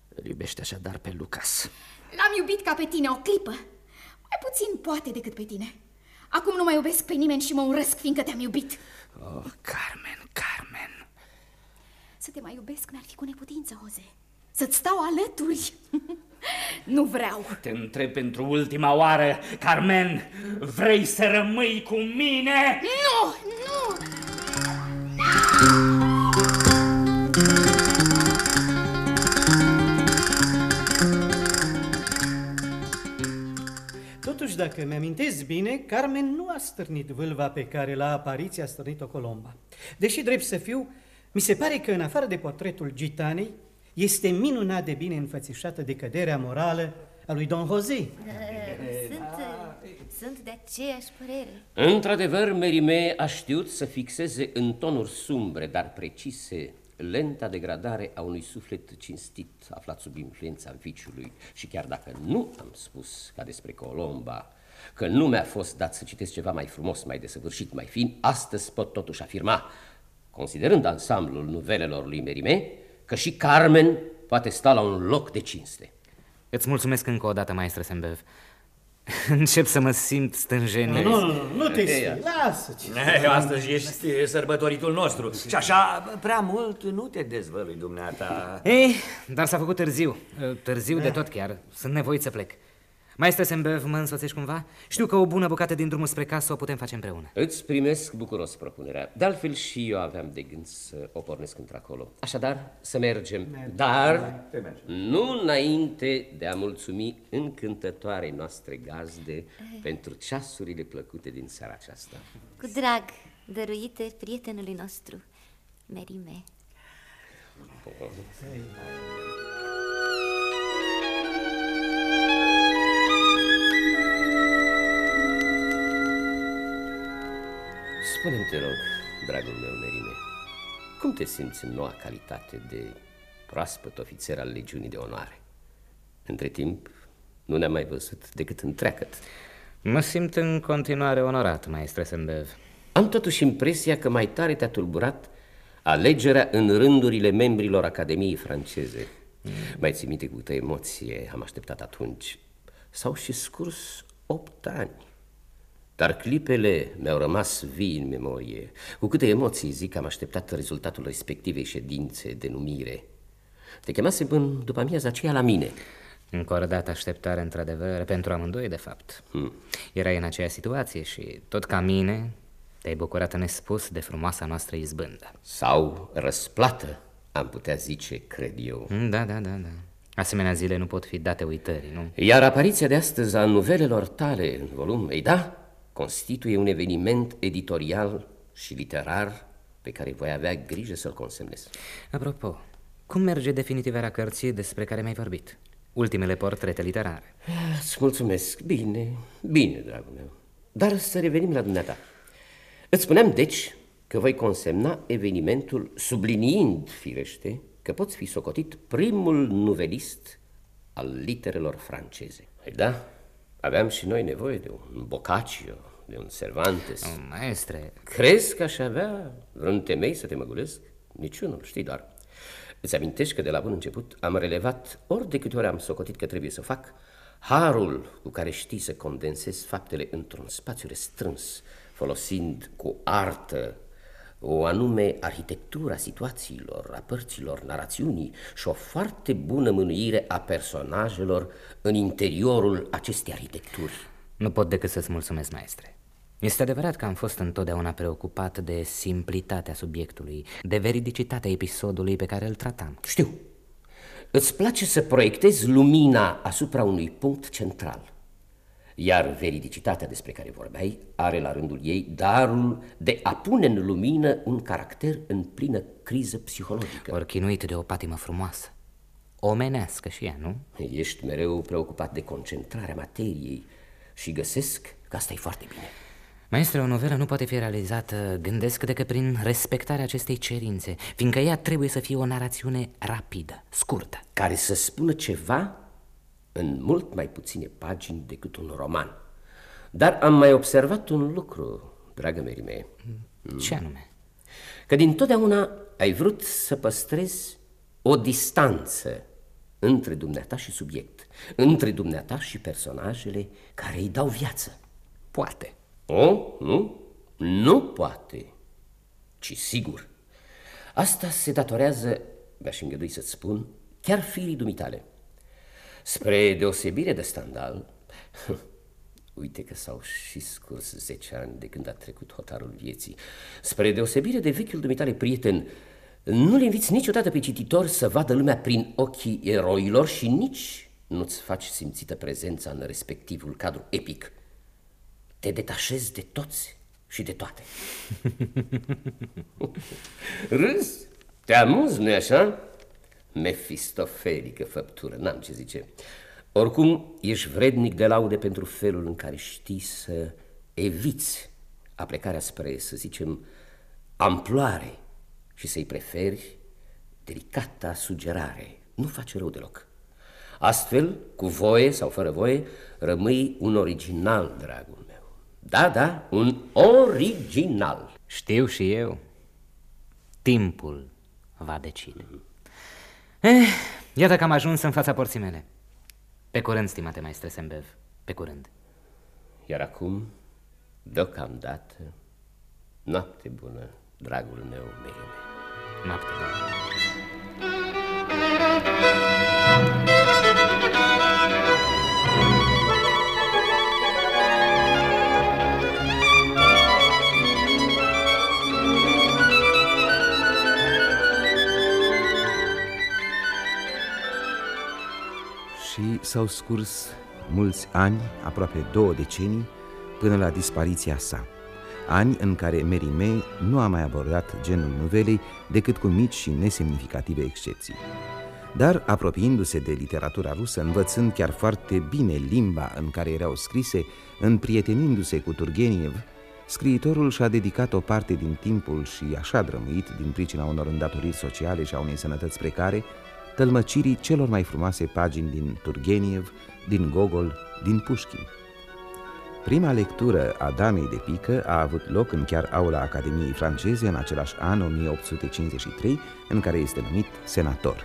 [SPEAKER 16] Îl iubește așadar pe Lucas.
[SPEAKER 17] L-am iubit ca pe tine o clipă. Mai puțin poate decât pe tine. Acum nu mai iubesc pe nimeni și mă urăsc fiindcă te-am iubit.
[SPEAKER 16] Oh, Carmen, Carmen.
[SPEAKER 17] Să te mai iubesc mi-ar fi cu neputință, Oze. Să-ți stau alături. nu vreau.
[SPEAKER 16] Te întreb pentru ultima oară, Carmen, vrei să rămâi cu mine?
[SPEAKER 17] Nu, nu!
[SPEAKER 10] Totuși, dacă mi-amintesc bine, Carmen nu a stârnit vâlva pe care la apariție a stârnit-o Colomba. Deși, drept să fiu, mi se pare că, în afară de portretul gitanei, este minunat de bine înfățișată decăderea morală a lui Don José.
[SPEAKER 6] Sunt, sunt de aceeași părere.
[SPEAKER 12] Într-adevăr, Merime a știut să fixeze în tonuri sumbre, dar precise, lenta degradare a unui suflet cinstit aflat sub influența viciului. Și chiar dacă nu am spus ca despre Colomba că nu mi-a fost dat să citesc ceva mai frumos, mai desăvârșit, mai fin, astăzi pot totuși afirma, considerând ansamblul nuvelelor lui Merime, că și Carmen poate sta la un loc de cinste.
[SPEAKER 3] Îți mulțumesc încă o dată, maestre Sembev. Încep să mă simt stânjenit.
[SPEAKER 10] Nu, nu, nu, nu te
[SPEAKER 11] Ei,
[SPEAKER 10] spui, lasă
[SPEAKER 11] Eh, Astăzi ești sărbătoritul nostru și așa prea mult nu te dezvălui dumneata.
[SPEAKER 3] Ei, dar s-a făcut târziu. Târziu de tot chiar. Sunt nevoit să plec. Maestre Sembev, mă însoțești cumva? Știu că o bună bucată din drumul spre casă o putem face împreună.
[SPEAKER 12] Îți primesc bucuros propunerea. De altfel și eu aveam de gând să o pornesc într-acolo. Așadar, să mergem.
[SPEAKER 11] Mergem.
[SPEAKER 12] Dar
[SPEAKER 11] Să mergem.
[SPEAKER 12] nu înainte de a mulțumi încântătoarei noastre gazde pentru ceasurile plăcute din seara aceasta.
[SPEAKER 6] Cu drag, dăruite prietenului nostru. Merime.
[SPEAKER 12] Spune-mi, te rog, dragul meu, Merime, cum te simți în noua calitate de proaspăt ofițer al Legiunii de Onoare? Între timp, nu ne-am mai văzut decât în treacăt.
[SPEAKER 3] Mă simt în continuare onorat, maestre Sembev.
[SPEAKER 12] Am totuși impresia că mai tare te-a tulburat alegerea în rândurile membrilor Academiei franceze. Mm. Mai ții minte cu câtă emoție am așteptat atunci. S-au și scurs opt ani. Dar clipele mi-au rămas vii în memorie. Cu câte emoții zic că am așteptat rezultatul respectivei ședințe de numire. Te chemase în după amiaza aceea la mine.
[SPEAKER 3] Încă o dată așteptare, într-adevăr, pentru amândoi, de fapt. Hmm. Erai în aceeași situație și, tot ca mine, te-ai bucurat nespus de frumoasa noastră izbândă.
[SPEAKER 12] Sau răsplată, am putea zice, cred eu.
[SPEAKER 3] Da, da, da, da. Asemenea zile nu pot fi date uitării, nu?
[SPEAKER 12] Iar apariția de astăzi a nuvelelor tale în volum, ei da, constituie un eveniment editorial și literar pe care voi avea grijă să-l consemnez.
[SPEAKER 3] Apropo, cum merge definitivarea cărții despre care mi-ai vorbit? Ultimele portrete literare.
[SPEAKER 12] Îți mulțumesc. Bine, bine, dragul meu. Dar să revenim la dumneata. Îți spuneam, deci, că voi consemna evenimentul subliniind, firește, că poți fi socotit primul nuvelist al literelor franceze. Ei da, aveam și noi nevoie de un Boccaccio, de un Cervantes.
[SPEAKER 3] Oh, maestre...
[SPEAKER 12] Crezi că aș avea vreun temei să te măgulesc? Niciunul, știi doar. Îți amintești că de la bun început am relevat, ori de câte ori am socotit că trebuie să fac, harul cu care știi să condensezi faptele într-un spațiu restrâns, folosind cu artă o anume arhitectura situațiilor, a părților narațiunii și o foarte bună mânuire a personajelor în interiorul acestei arhitecturi.
[SPEAKER 3] Nu pot decât să-ți mulțumesc, maestre. Este adevărat că am fost întotdeauna preocupat de simplitatea subiectului, de veridicitatea episodului pe care îl tratam.
[SPEAKER 12] Știu. Îți place să proiectezi lumina asupra unui punct central. Iar veridicitatea despre care vorbeai are la rândul ei darul de a pune în lumină un caracter în plină criză psihologică.
[SPEAKER 3] Ori chinuit de o patimă frumoasă. Omenească și ea, nu?
[SPEAKER 12] Ești mereu preocupat de concentrarea materiei și găsesc că asta e foarte bine.
[SPEAKER 3] Maestre, o novelă nu poate fi realizată, gândesc, decât prin respectarea acestei cerințe, fiindcă ea trebuie să fie o narațiune rapidă, scurtă.
[SPEAKER 12] Care să spună ceva în mult mai puține pagini decât un roman. Dar am mai observat un lucru, dragă Merime.
[SPEAKER 3] Ce anume?
[SPEAKER 12] Că din totdeauna ai vrut să păstrezi o distanță între dumneata și subiect, între dumneata și personajele care îi dau viață.
[SPEAKER 3] Poate.
[SPEAKER 12] O, nu? Nu poate, ci sigur. Asta se datorează, mi-aș îngădui să-ți spun, chiar firii dumitale. Spre deosebire de Stendhal, uite că s-au și scurs 10 ani de când a trecut hotarul vieții, spre deosebire de vechiul dumitale prieten, nu le inviți niciodată pe cititor să vadă lumea prin ochii eroilor și nici nu-ți faci simțită prezența în respectivul cadru epic. Te detașezi de toți și de toate. Râzi? Te amuzi, nu-i așa? Mefistofelică făptură, n-am ce zice. Oricum, ești vrednic de laude pentru felul în care știi să eviți aplecarea spre, să zicem, amploare și să-i preferi delicata sugerare. Nu face rău deloc. Astfel, cu voie sau fără voie, rămâi un original, dragul meu. Da, da, un original.
[SPEAKER 3] Știu și eu. Timpul va decide. Mm -hmm. Eh, iată că am ajuns în fața porții mele. Pe curând, stimate maestre Sembev, pe curând.
[SPEAKER 12] Iar acum, deocamdată, noapte bună, dragul meu, Merime.
[SPEAKER 3] Noapte bună.
[SPEAKER 9] S-au scurs mulți ani, aproape două decenii, până la dispariția sa. ani în care Mérimée nu a mai abordat genul novelei decât cu mici și nesemnificative excepții. Dar, apropiindu-se de literatura rusă, învățând chiar foarte bine limba în care erau scrise, împrietenindu-se cu Turgeniev, scriitorul și-a dedicat o parte din timpul și așa drămuit, din pricina unor îndatoriri sociale și a unei sănătăți precare, tălmăcirii celor mai frumoase pagini din Turgeniev, din Gogol, din Pușkin. Prima lectură a Damei de Pică a avut loc în chiar aula Academiei franceze în același an 1853, în care este numit senator.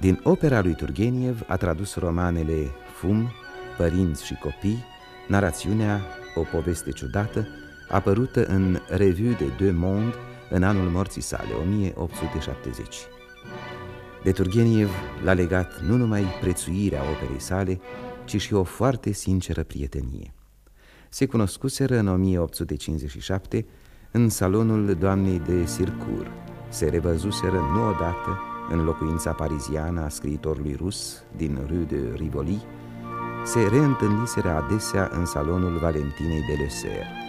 [SPEAKER 9] Din opera lui Turgeniev a tradus romanele Fum, Părinți și copii, narațiunea O poveste ciudată, apărută în Revue de Deux Mondes în anul morții sale, 1870. De Turgeniev l-a legat nu numai prețuirea operei sale, ci și o foarte sinceră prietenie. Se cunoscuseră în 1857 în salonul doamnei de Sircur. Se revăzuseră nu odată în locuința pariziană a scriitorului rus din Rue de Rivoli, se reîntâlniseră adesea în salonul Valentinei de Leser.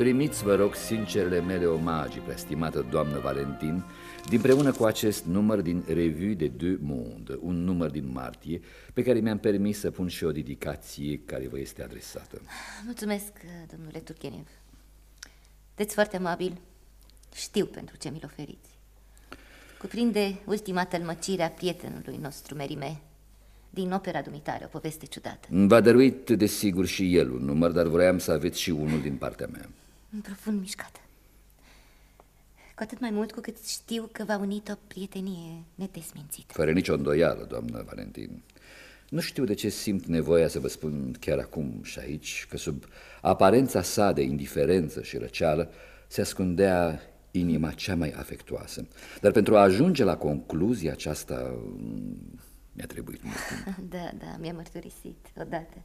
[SPEAKER 18] Primiți, vă rog, sincerele mele omagii, preestimată doamnă Valentin, Dinpreună cu acest număr din Revue de Deux Mondes, un număr din martie, pe care mi-am permis să pun și o dedicație care vă este adresată.
[SPEAKER 6] Mulțumesc, domnule Turchenev. Sunteți foarte amabil. Știu pentru ce mi-l oferiți. Cuprinde ultima tălmăcire a prietenului nostru, Merime, din opera dumitare, o poveste ciudată.
[SPEAKER 18] V-a dăruit, desigur, și el un număr, dar vroiam să aveți și unul din partea mea.
[SPEAKER 6] Profund mișcată. Cu atât mai mult cu cât știu că v-a unit o prietenie nedesmințită.
[SPEAKER 18] Fără nicio îndoială, doamnă Valentin. Nu știu de ce simt nevoia să vă spun chiar acum și aici că sub aparența sa de indiferență și răceală se ascundea inima cea mai afectuoasă. Dar pentru a ajunge la concluzia aceasta mi-a trebuit mult timp.
[SPEAKER 6] Da, da, mi-a mărturisit odată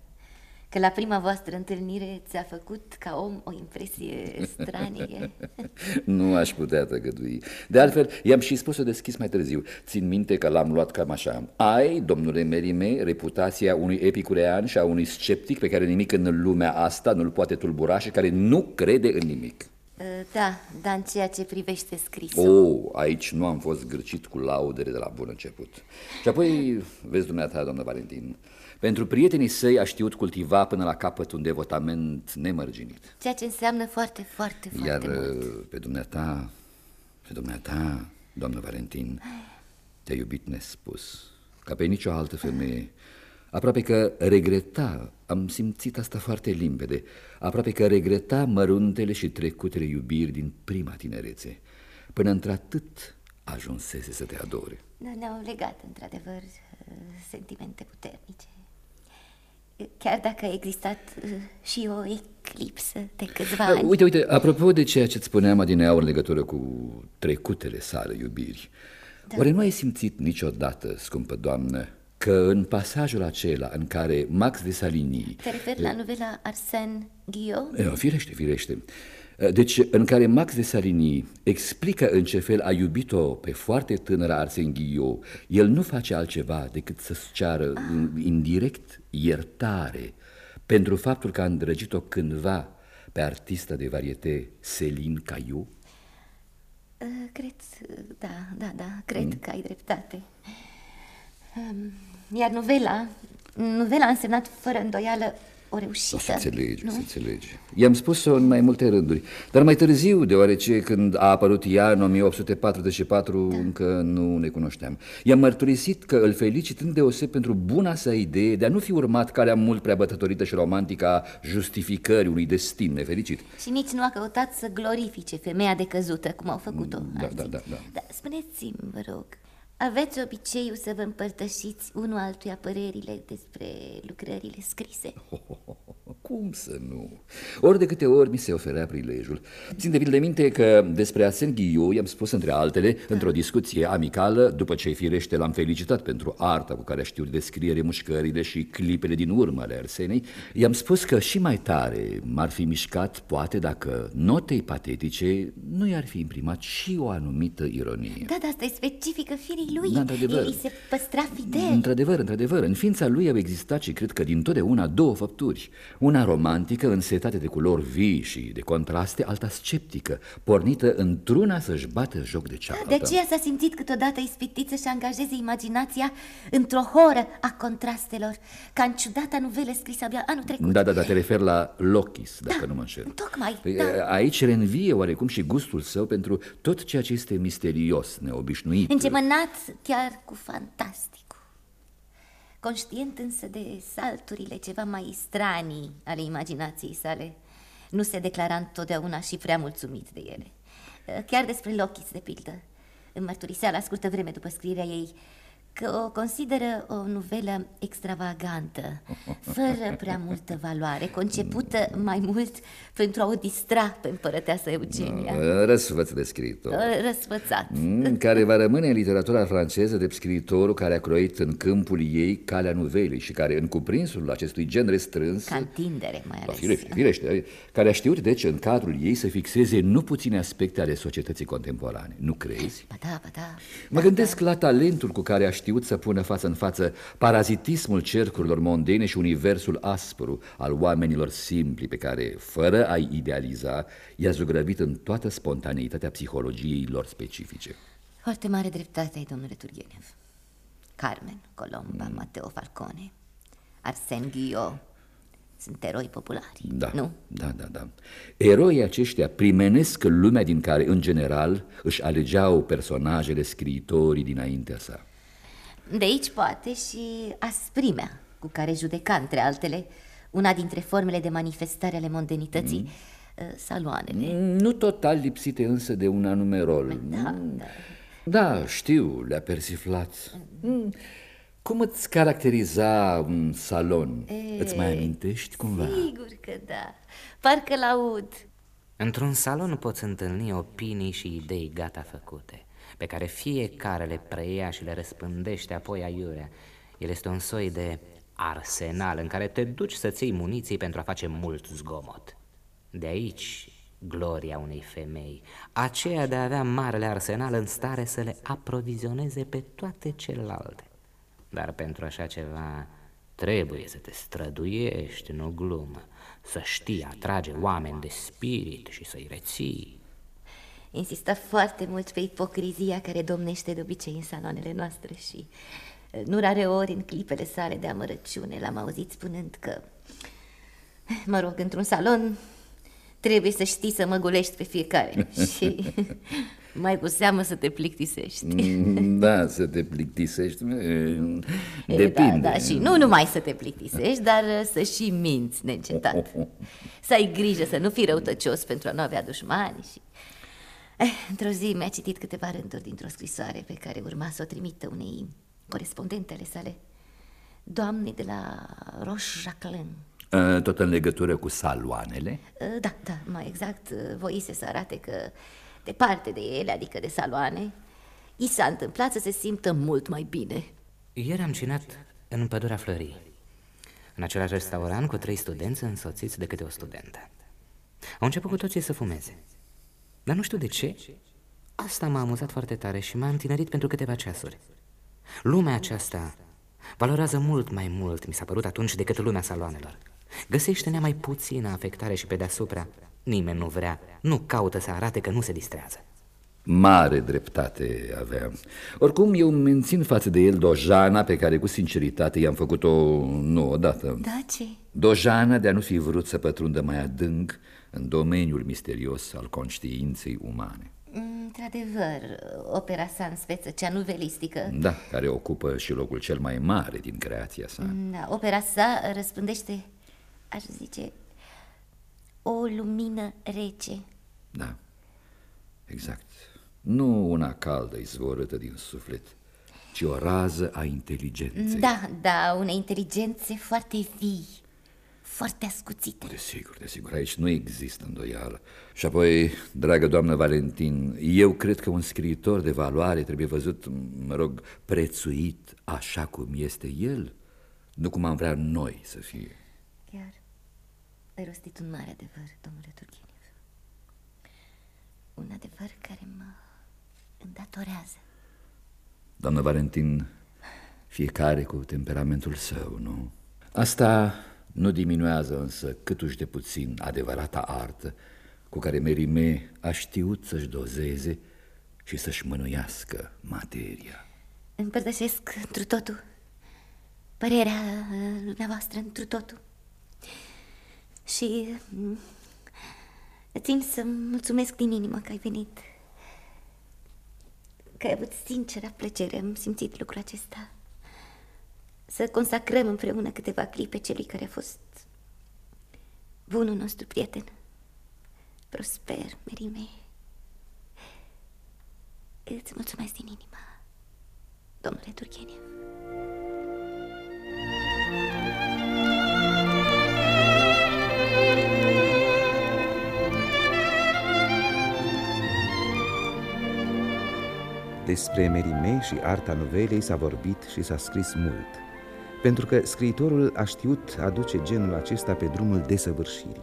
[SPEAKER 6] că la prima voastră întâlnire ți-a făcut ca om o impresie stranie.
[SPEAKER 18] nu aș putea tăgădui. De altfel, i-am și spus-o deschis mai târziu. Țin minte că l-am luat cam așa. Ai, domnule Merime, reputația unui epicurean și a unui sceptic pe care nimic în lumea asta nu-l poate tulbura și care nu crede în nimic.
[SPEAKER 6] Uh, da, dar în ceea ce privește scrisul
[SPEAKER 18] Oh, aici nu am fost gârcit cu laudere de la bun început Și apoi, vezi dumneata, doamnă Valentin pentru prietenii săi a știut cultiva până la capăt un devotament nemărginit.
[SPEAKER 6] Ceea ce înseamnă foarte, foarte, foarte
[SPEAKER 18] Iar
[SPEAKER 6] mult.
[SPEAKER 18] uh, pe dumneata, pe dumneata, doamnă Valentin, te-a iubit nespus, ca pe nicio altă femeie. Aproape că regreta, am simțit asta foarte limpede, aproape că regreta măruntele și trecutele iubiri din prima tinerețe, până într-atât ajunsese să te adore.
[SPEAKER 6] Da, ne-au legat, într-adevăr, uh, sentimente puternice. Chiar dacă a existat uh, și o eclipsă de câțiva ani.
[SPEAKER 18] Uite, uite, apropo de ceea ce-ți spuneam adineaur în legătură cu trecutele sale iubiri, da. oare nu ai simțit niciodată, scumpă doamnă, că în pasajul acela în care Max de Salini...
[SPEAKER 6] Te referi la novela Arsène Guillaume?
[SPEAKER 18] E, firește, firește. Deci, în care Max de Salini explică în ce fel a iubit-o pe foarte tânără Arsène Guillaume, el nu face altceva decât să-ți ceară ah. indirect iertare pentru faptul că a îndrăgit-o cândva pe artista de varieté Céline Caillou?
[SPEAKER 6] Cred, da, da, da, cred mm. că ai dreptate. Iar novela, novela a însemnat fără îndoială o reușită. O
[SPEAKER 18] să înțelegi, nu? să înțelegi. I-am spus-o în mai multe rânduri, dar mai târziu, deoarece când a apărut ea în 1844, da. încă nu ne cunoșteam. I-am mărturisit că îl felicit îndeoseb pentru buna sa idee de a nu fi urmat calea mult prea bătătorită și romantică a justificării unui destin nefericit.
[SPEAKER 6] Și nici nu a căutat să glorifice femeia decăzută, cum au făcut-o
[SPEAKER 18] da, da, da, da.
[SPEAKER 6] da. Spuneți-mi, vă rog, aveți obiceiul să vă împărtășiți unul altuia părerile despre lucrările scrise?
[SPEAKER 18] cum să nu? Ori de câte ori mi se oferea prilejul. Țin de de minte că despre Arsène Ghiu i-am spus între altele, într-o discuție amicală, după ce firește l-am felicitat pentru arta cu care știu descrie remușcările și clipele din urmă ale Arsenei, i-am spus că și mai tare m-ar fi mișcat, poate, dacă notei patetice nu i-ar fi imprimat și o anumită ironie.
[SPEAKER 6] Da, da, asta e specifică firii lui.
[SPEAKER 18] Da, într-adevăr.
[SPEAKER 6] El îi se păstra fidel.
[SPEAKER 18] Într-adevăr, într-adevăr, în ființa lui au existat și cred că din totdeauna două făpturi. Una romantică, însetată de culori vii și de contraste, alta sceptică, pornită într-una să-și bată joc de cealaltă.
[SPEAKER 6] De aceea s-a simțit câteodată ispitit să-și angajeze imaginația într-o horă a contrastelor, ca în ciudata nuvelă scrisă abia anul trecut.
[SPEAKER 18] Da, da, da, te refer la Lochis, dacă
[SPEAKER 6] Da,
[SPEAKER 18] nu mă înșel.
[SPEAKER 6] Tocmai,
[SPEAKER 18] Păi,
[SPEAKER 6] da.
[SPEAKER 18] Aici reînvie oarecum și gustul său pentru tot ceea ce este misterios, neobișnuit.
[SPEAKER 6] Îngemănat chiar cu fantasticul. Conștient însă de salturile ceva mai stranii ale imaginației sale, nu se declara întotdeauna și prea mulțumit de ele. Chiar despre Lochis, de pildă, îmi mărturisea la scurtă vreme după scrierea ei că o consideră o nuvelă extravagantă, fără prea multă valoare, concepută mai mult pentru a o distra pe împărăteasa Eugenia.
[SPEAKER 18] Răsfăț de scriitor.
[SPEAKER 6] Răsfățat.
[SPEAKER 18] Mm, care va rămâne în literatura franceză de scriitorul care a croit în câmpul ei calea nuvelei și care, în cuprinsul acestui gen restrâns,
[SPEAKER 6] Ca întindere, mai
[SPEAKER 18] ba,
[SPEAKER 6] ales.
[SPEAKER 18] firește, firește, care a știut, deci, în cadrul ei să fixeze nu puține aspecte ale societății contemporane. Nu crezi?
[SPEAKER 6] Ba da, ba da.
[SPEAKER 18] Mă gândesc la talentul cu care a știut să pună față în față parazitismul cercurilor mondene și universul aspru al oamenilor simpli pe care, fără a-i idealiza, i-a zugrăvit în toată spontaneitatea psihologiei lor specifice.
[SPEAKER 6] Foarte mare dreptate ai, domnule Turgenev. Carmen, Colomba, Mateo Falcone, Arsène Guillot sunt eroi populari,
[SPEAKER 18] Da,
[SPEAKER 6] nu?
[SPEAKER 18] da, da, da. Eroii aceștia primenesc lumea din care, în general, își alegeau personajele scriitorii dinaintea sa.
[SPEAKER 6] De aici poate și asprimea cu care judeca, între altele, una dintre formele de manifestare ale mondenității, mm. saloanele.
[SPEAKER 18] Nu total lipsite însă de un anume rol.
[SPEAKER 6] Da, da.
[SPEAKER 18] Da, știu, le-a persiflat. Mm. Cum îți caracteriza un salon?
[SPEAKER 6] E,
[SPEAKER 18] Îți mai amintești cumva?
[SPEAKER 6] Sigur că da. Parcă l-aud.
[SPEAKER 3] Într-un salon poți întâlni opinii și idei gata făcute, pe care fiecare le preia și le răspândește apoi aiurea. El este un soi de arsenal în care te duci să-ți iei muniții pentru a face mult zgomot. De aici gloria unei femei, aceea de a avea marele arsenal în stare să le aprovizioneze pe toate celelalte. Dar pentru așa ceva trebuie să te străduiești, nu glumă, să știi atrage oameni de spirit și să-i reții.
[SPEAKER 6] Insista foarte mult pe ipocrizia care domnește de obicei în saloanele noastre și eh, nu rare ori în clipele sale de amărăciune l-am auzit spunând că, mă rog, într-un salon trebuie să știi să mă gulești pe fiecare și mai cu seamă să te plictisești.
[SPEAKER 18] Mm, Da, să te plictisești, e,
[SPEAKER 6] E,
[SPEAKER 18] depinde.
[SPEAKER 6] Da, da, și nu numai să te plictisești, dar uh, să și minți neîncetat. Să ai grijă să nu fii răutăcios pentru a nu avea dușmani și... Eh, într-o zi mi-a citit câteva rânduri dintr-o scrisoare pe care urma să o trimită unei corespondente ale sale, doamnei de la Roche-Jacqueline.
[SPEAKER 18] E, Tot în legătură cu saloanele?
[SPEAKER 6] Eh, Da, da, mai exact, eh, voise să arate că departe de ele, adică de saloane, i s-a întâmplat să se simtă mult mai bine.
[SPEAKER 3] Ieri am cinat în pădurea Flării, în același restaurant cu trei studenți însoțiți de câte o studentă. Au început cu toții să fumeze. Dar nu știu de ce, asta m-a amuzat foarte tare și m-a întinerit pentru câteva ceasuri. Lumea aceasta valorează mult mai mult, mi s-a părut atunci, decât lumea saloanelor. Găsește mai puțină afectare și pe deasupra. Nimeni nu vrea, nu caută să arate că nu se distrează.
[SPEAKER 18] Mare dreptate avea. Oricum, eu mențin față de el dojana pe care cu sinceritate i-am făcut-o nu odată.
[SPEAKER 6] Da, ce?
[SPEAKER 18] Dojana de a nu fi vrut să pătrundă mai adânc în domeniul misterios al conștiinței umane.
[SPEAKER 6] Într-adevăr, opera sa în speță, cea nuvelistică,
[SPEAKER 18] Da, care ocupă și locul cel mai mare din creația sa.
[SPEAKER 6] da, opera sa răspândește, aș zice, o lumină rece.
[SPEAKER 18] Da, exact. Nu una caldă izvorâtă din suflet, ci o rază a inteligenței.
[SPEAKER 6] Da, da, unei inteligențe foarte vii. Foarte ascuțite.
[SPEAKER 18] Desigur, desigur, aici nu există îndoială. Și apoi, dragă doamnă Valentin, eu cred că un scriitor de valoare trebuie văzut, mă rog, prețuit așa cum este el, nu cum am vrea noi să fie.
[SPEAKER 6] Chiar ai rostit un mare adevăr, domnule Turgeniev. Un adevăr care mă îndatorează.
[SPEAKER 18] Doamnă Valentin, fiecare cu temperamentul său, nu? Asta nu diminuează însă câtuși de puțin adevărata artă cu care Merime a știut să-și dozeze și să-și mânuiască materia.
[SPEAKER 6] Împărtășesc întru totul părerea uh, dumneavoastră întru totul. Și mm, țin să mulțumesc din inimă că ai venit. Că ai avut sinceră plăcere, am simțit lucrul acesta. Să consacrăm împreună câteva clipe celui care a fost bunul nostru prieten. Prosper, Merime. Îți mulțumesc din inimă, domnule Turgeniev.
[SPEAKER 9] Despre Merime și arta novelei s-a vorbit și s-a scris mult, pentru că scriitorul a știut aduce genul acesta pe drumul desăvârșirii.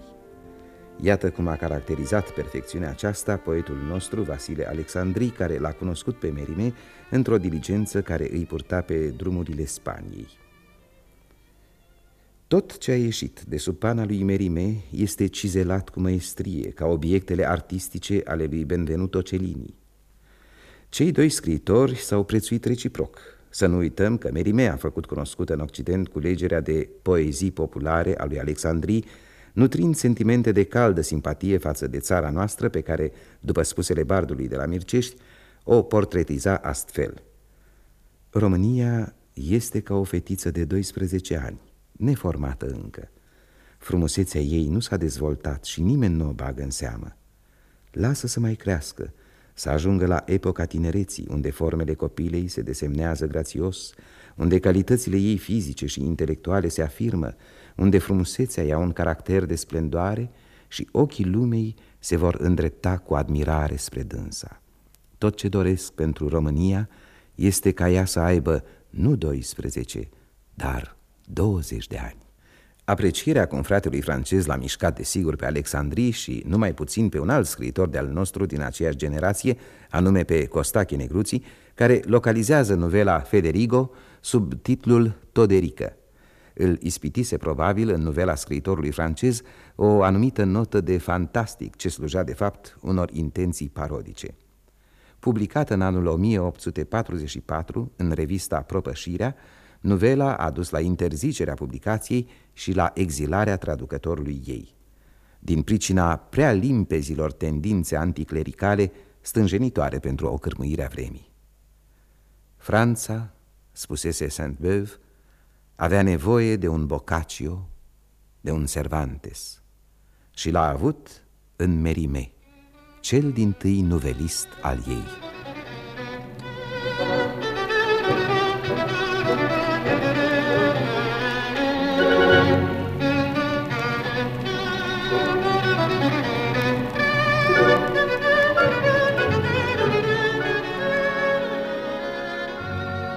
[SPEAKER 9] Iată cum a caracterizat perfecțiunea aceasta poetul nostru, Vasile Alexandri, care l-a cunoscut pe Merime într-o diligență care îi purta pe drumurile Spaniei. Tot ce a ieșit de sub pana lui Merime este cizelat cu măestrie, ca obiectele artistice ale lui Benvenuto Cellini. Cei doi scriitori s-au prețuit reciproc. Să nu uităm că Merime a făcut cunoscută în Occident culegerea de poezii populare a lui Alexandrii, nutrind sentimente de caldă simpatie față de țara noastră, pe care, după spusele bardului de la Mircești, o portretiza astfel. România este ca o fetiță de 12 ani, neformată încă. Frumusețea ei nu s-a dezvoltat și nimeni nu o bagă în seamă. Lasă să mai crească, să ajungă la epoca tinereții, unde formele copilei se desemnează grațios, unde calitățile ei fizice și intelectuale se afirmă, unde frumusețea ia un caracter de splendoare și ochii lumei se vor îndrepta cu admirare spre dânsa. Tot ce doresc pentru România este ca ea să aibă nu 12, dar 20 de ani. Aprecierea confratelui francez l-a mișcat desigur pe Alexandrii și numai puțin pe un alt scriitor de-al nostru din aceeași generație, anume pe Costache Negruții, care localizează novela Federigo sub titlul Toderică. Îl ispitise probabil în novela scriitorului francez o anumită notă de fantastic ce sluja de fapt unor intenții parodice. Publicată în anul 1844 în revista Propășirea, novela a dus la interzicerea publicației și la exilarea traducătorului ei. Din pricina prea limpezilor tendințe anticlericale stânjenitoare pentru o cârmuire a vremii. Franța, spusese Saint-Beuve, avea nevoie de un Boccaccio, de un Cervantes și l-a avut în Merime, cel din tâi novelist al ei.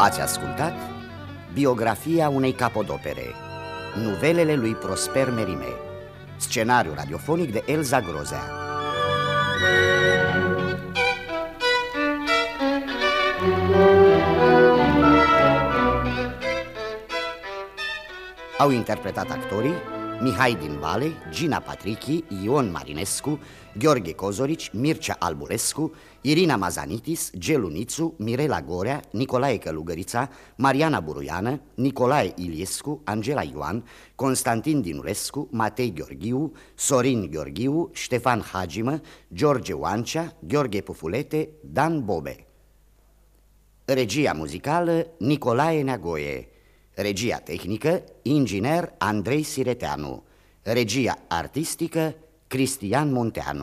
[SPEAKER 2] Ați ascultat biografia unei capodopere, nuvelele lui Prosper Merime, scenariu radiofonic de Elza Grozea. Au interpretat actorii Mihai din Vale, Gina Patrichi, Ion Marinescu, Gheorghe Cozorici, Mircea Albulescu, Irina Mazanitis, Gelunițu, Mirela Gorea, Nicolae Călugărița, Mariana Buruiană, Nicolae Iliescu, Angela Ioan, Constantin Dinulescu, Matei Gheorghiu, Sorin Gheorghiu, Ștefan Hagimă, George Oancea, Gheorghe Pufulete, Dan Bobe. Regia muzicală Nicolae Neagoie Regia tehnică, inginer Andrei Sireteanu. Regia artistică, Cristian Munteanu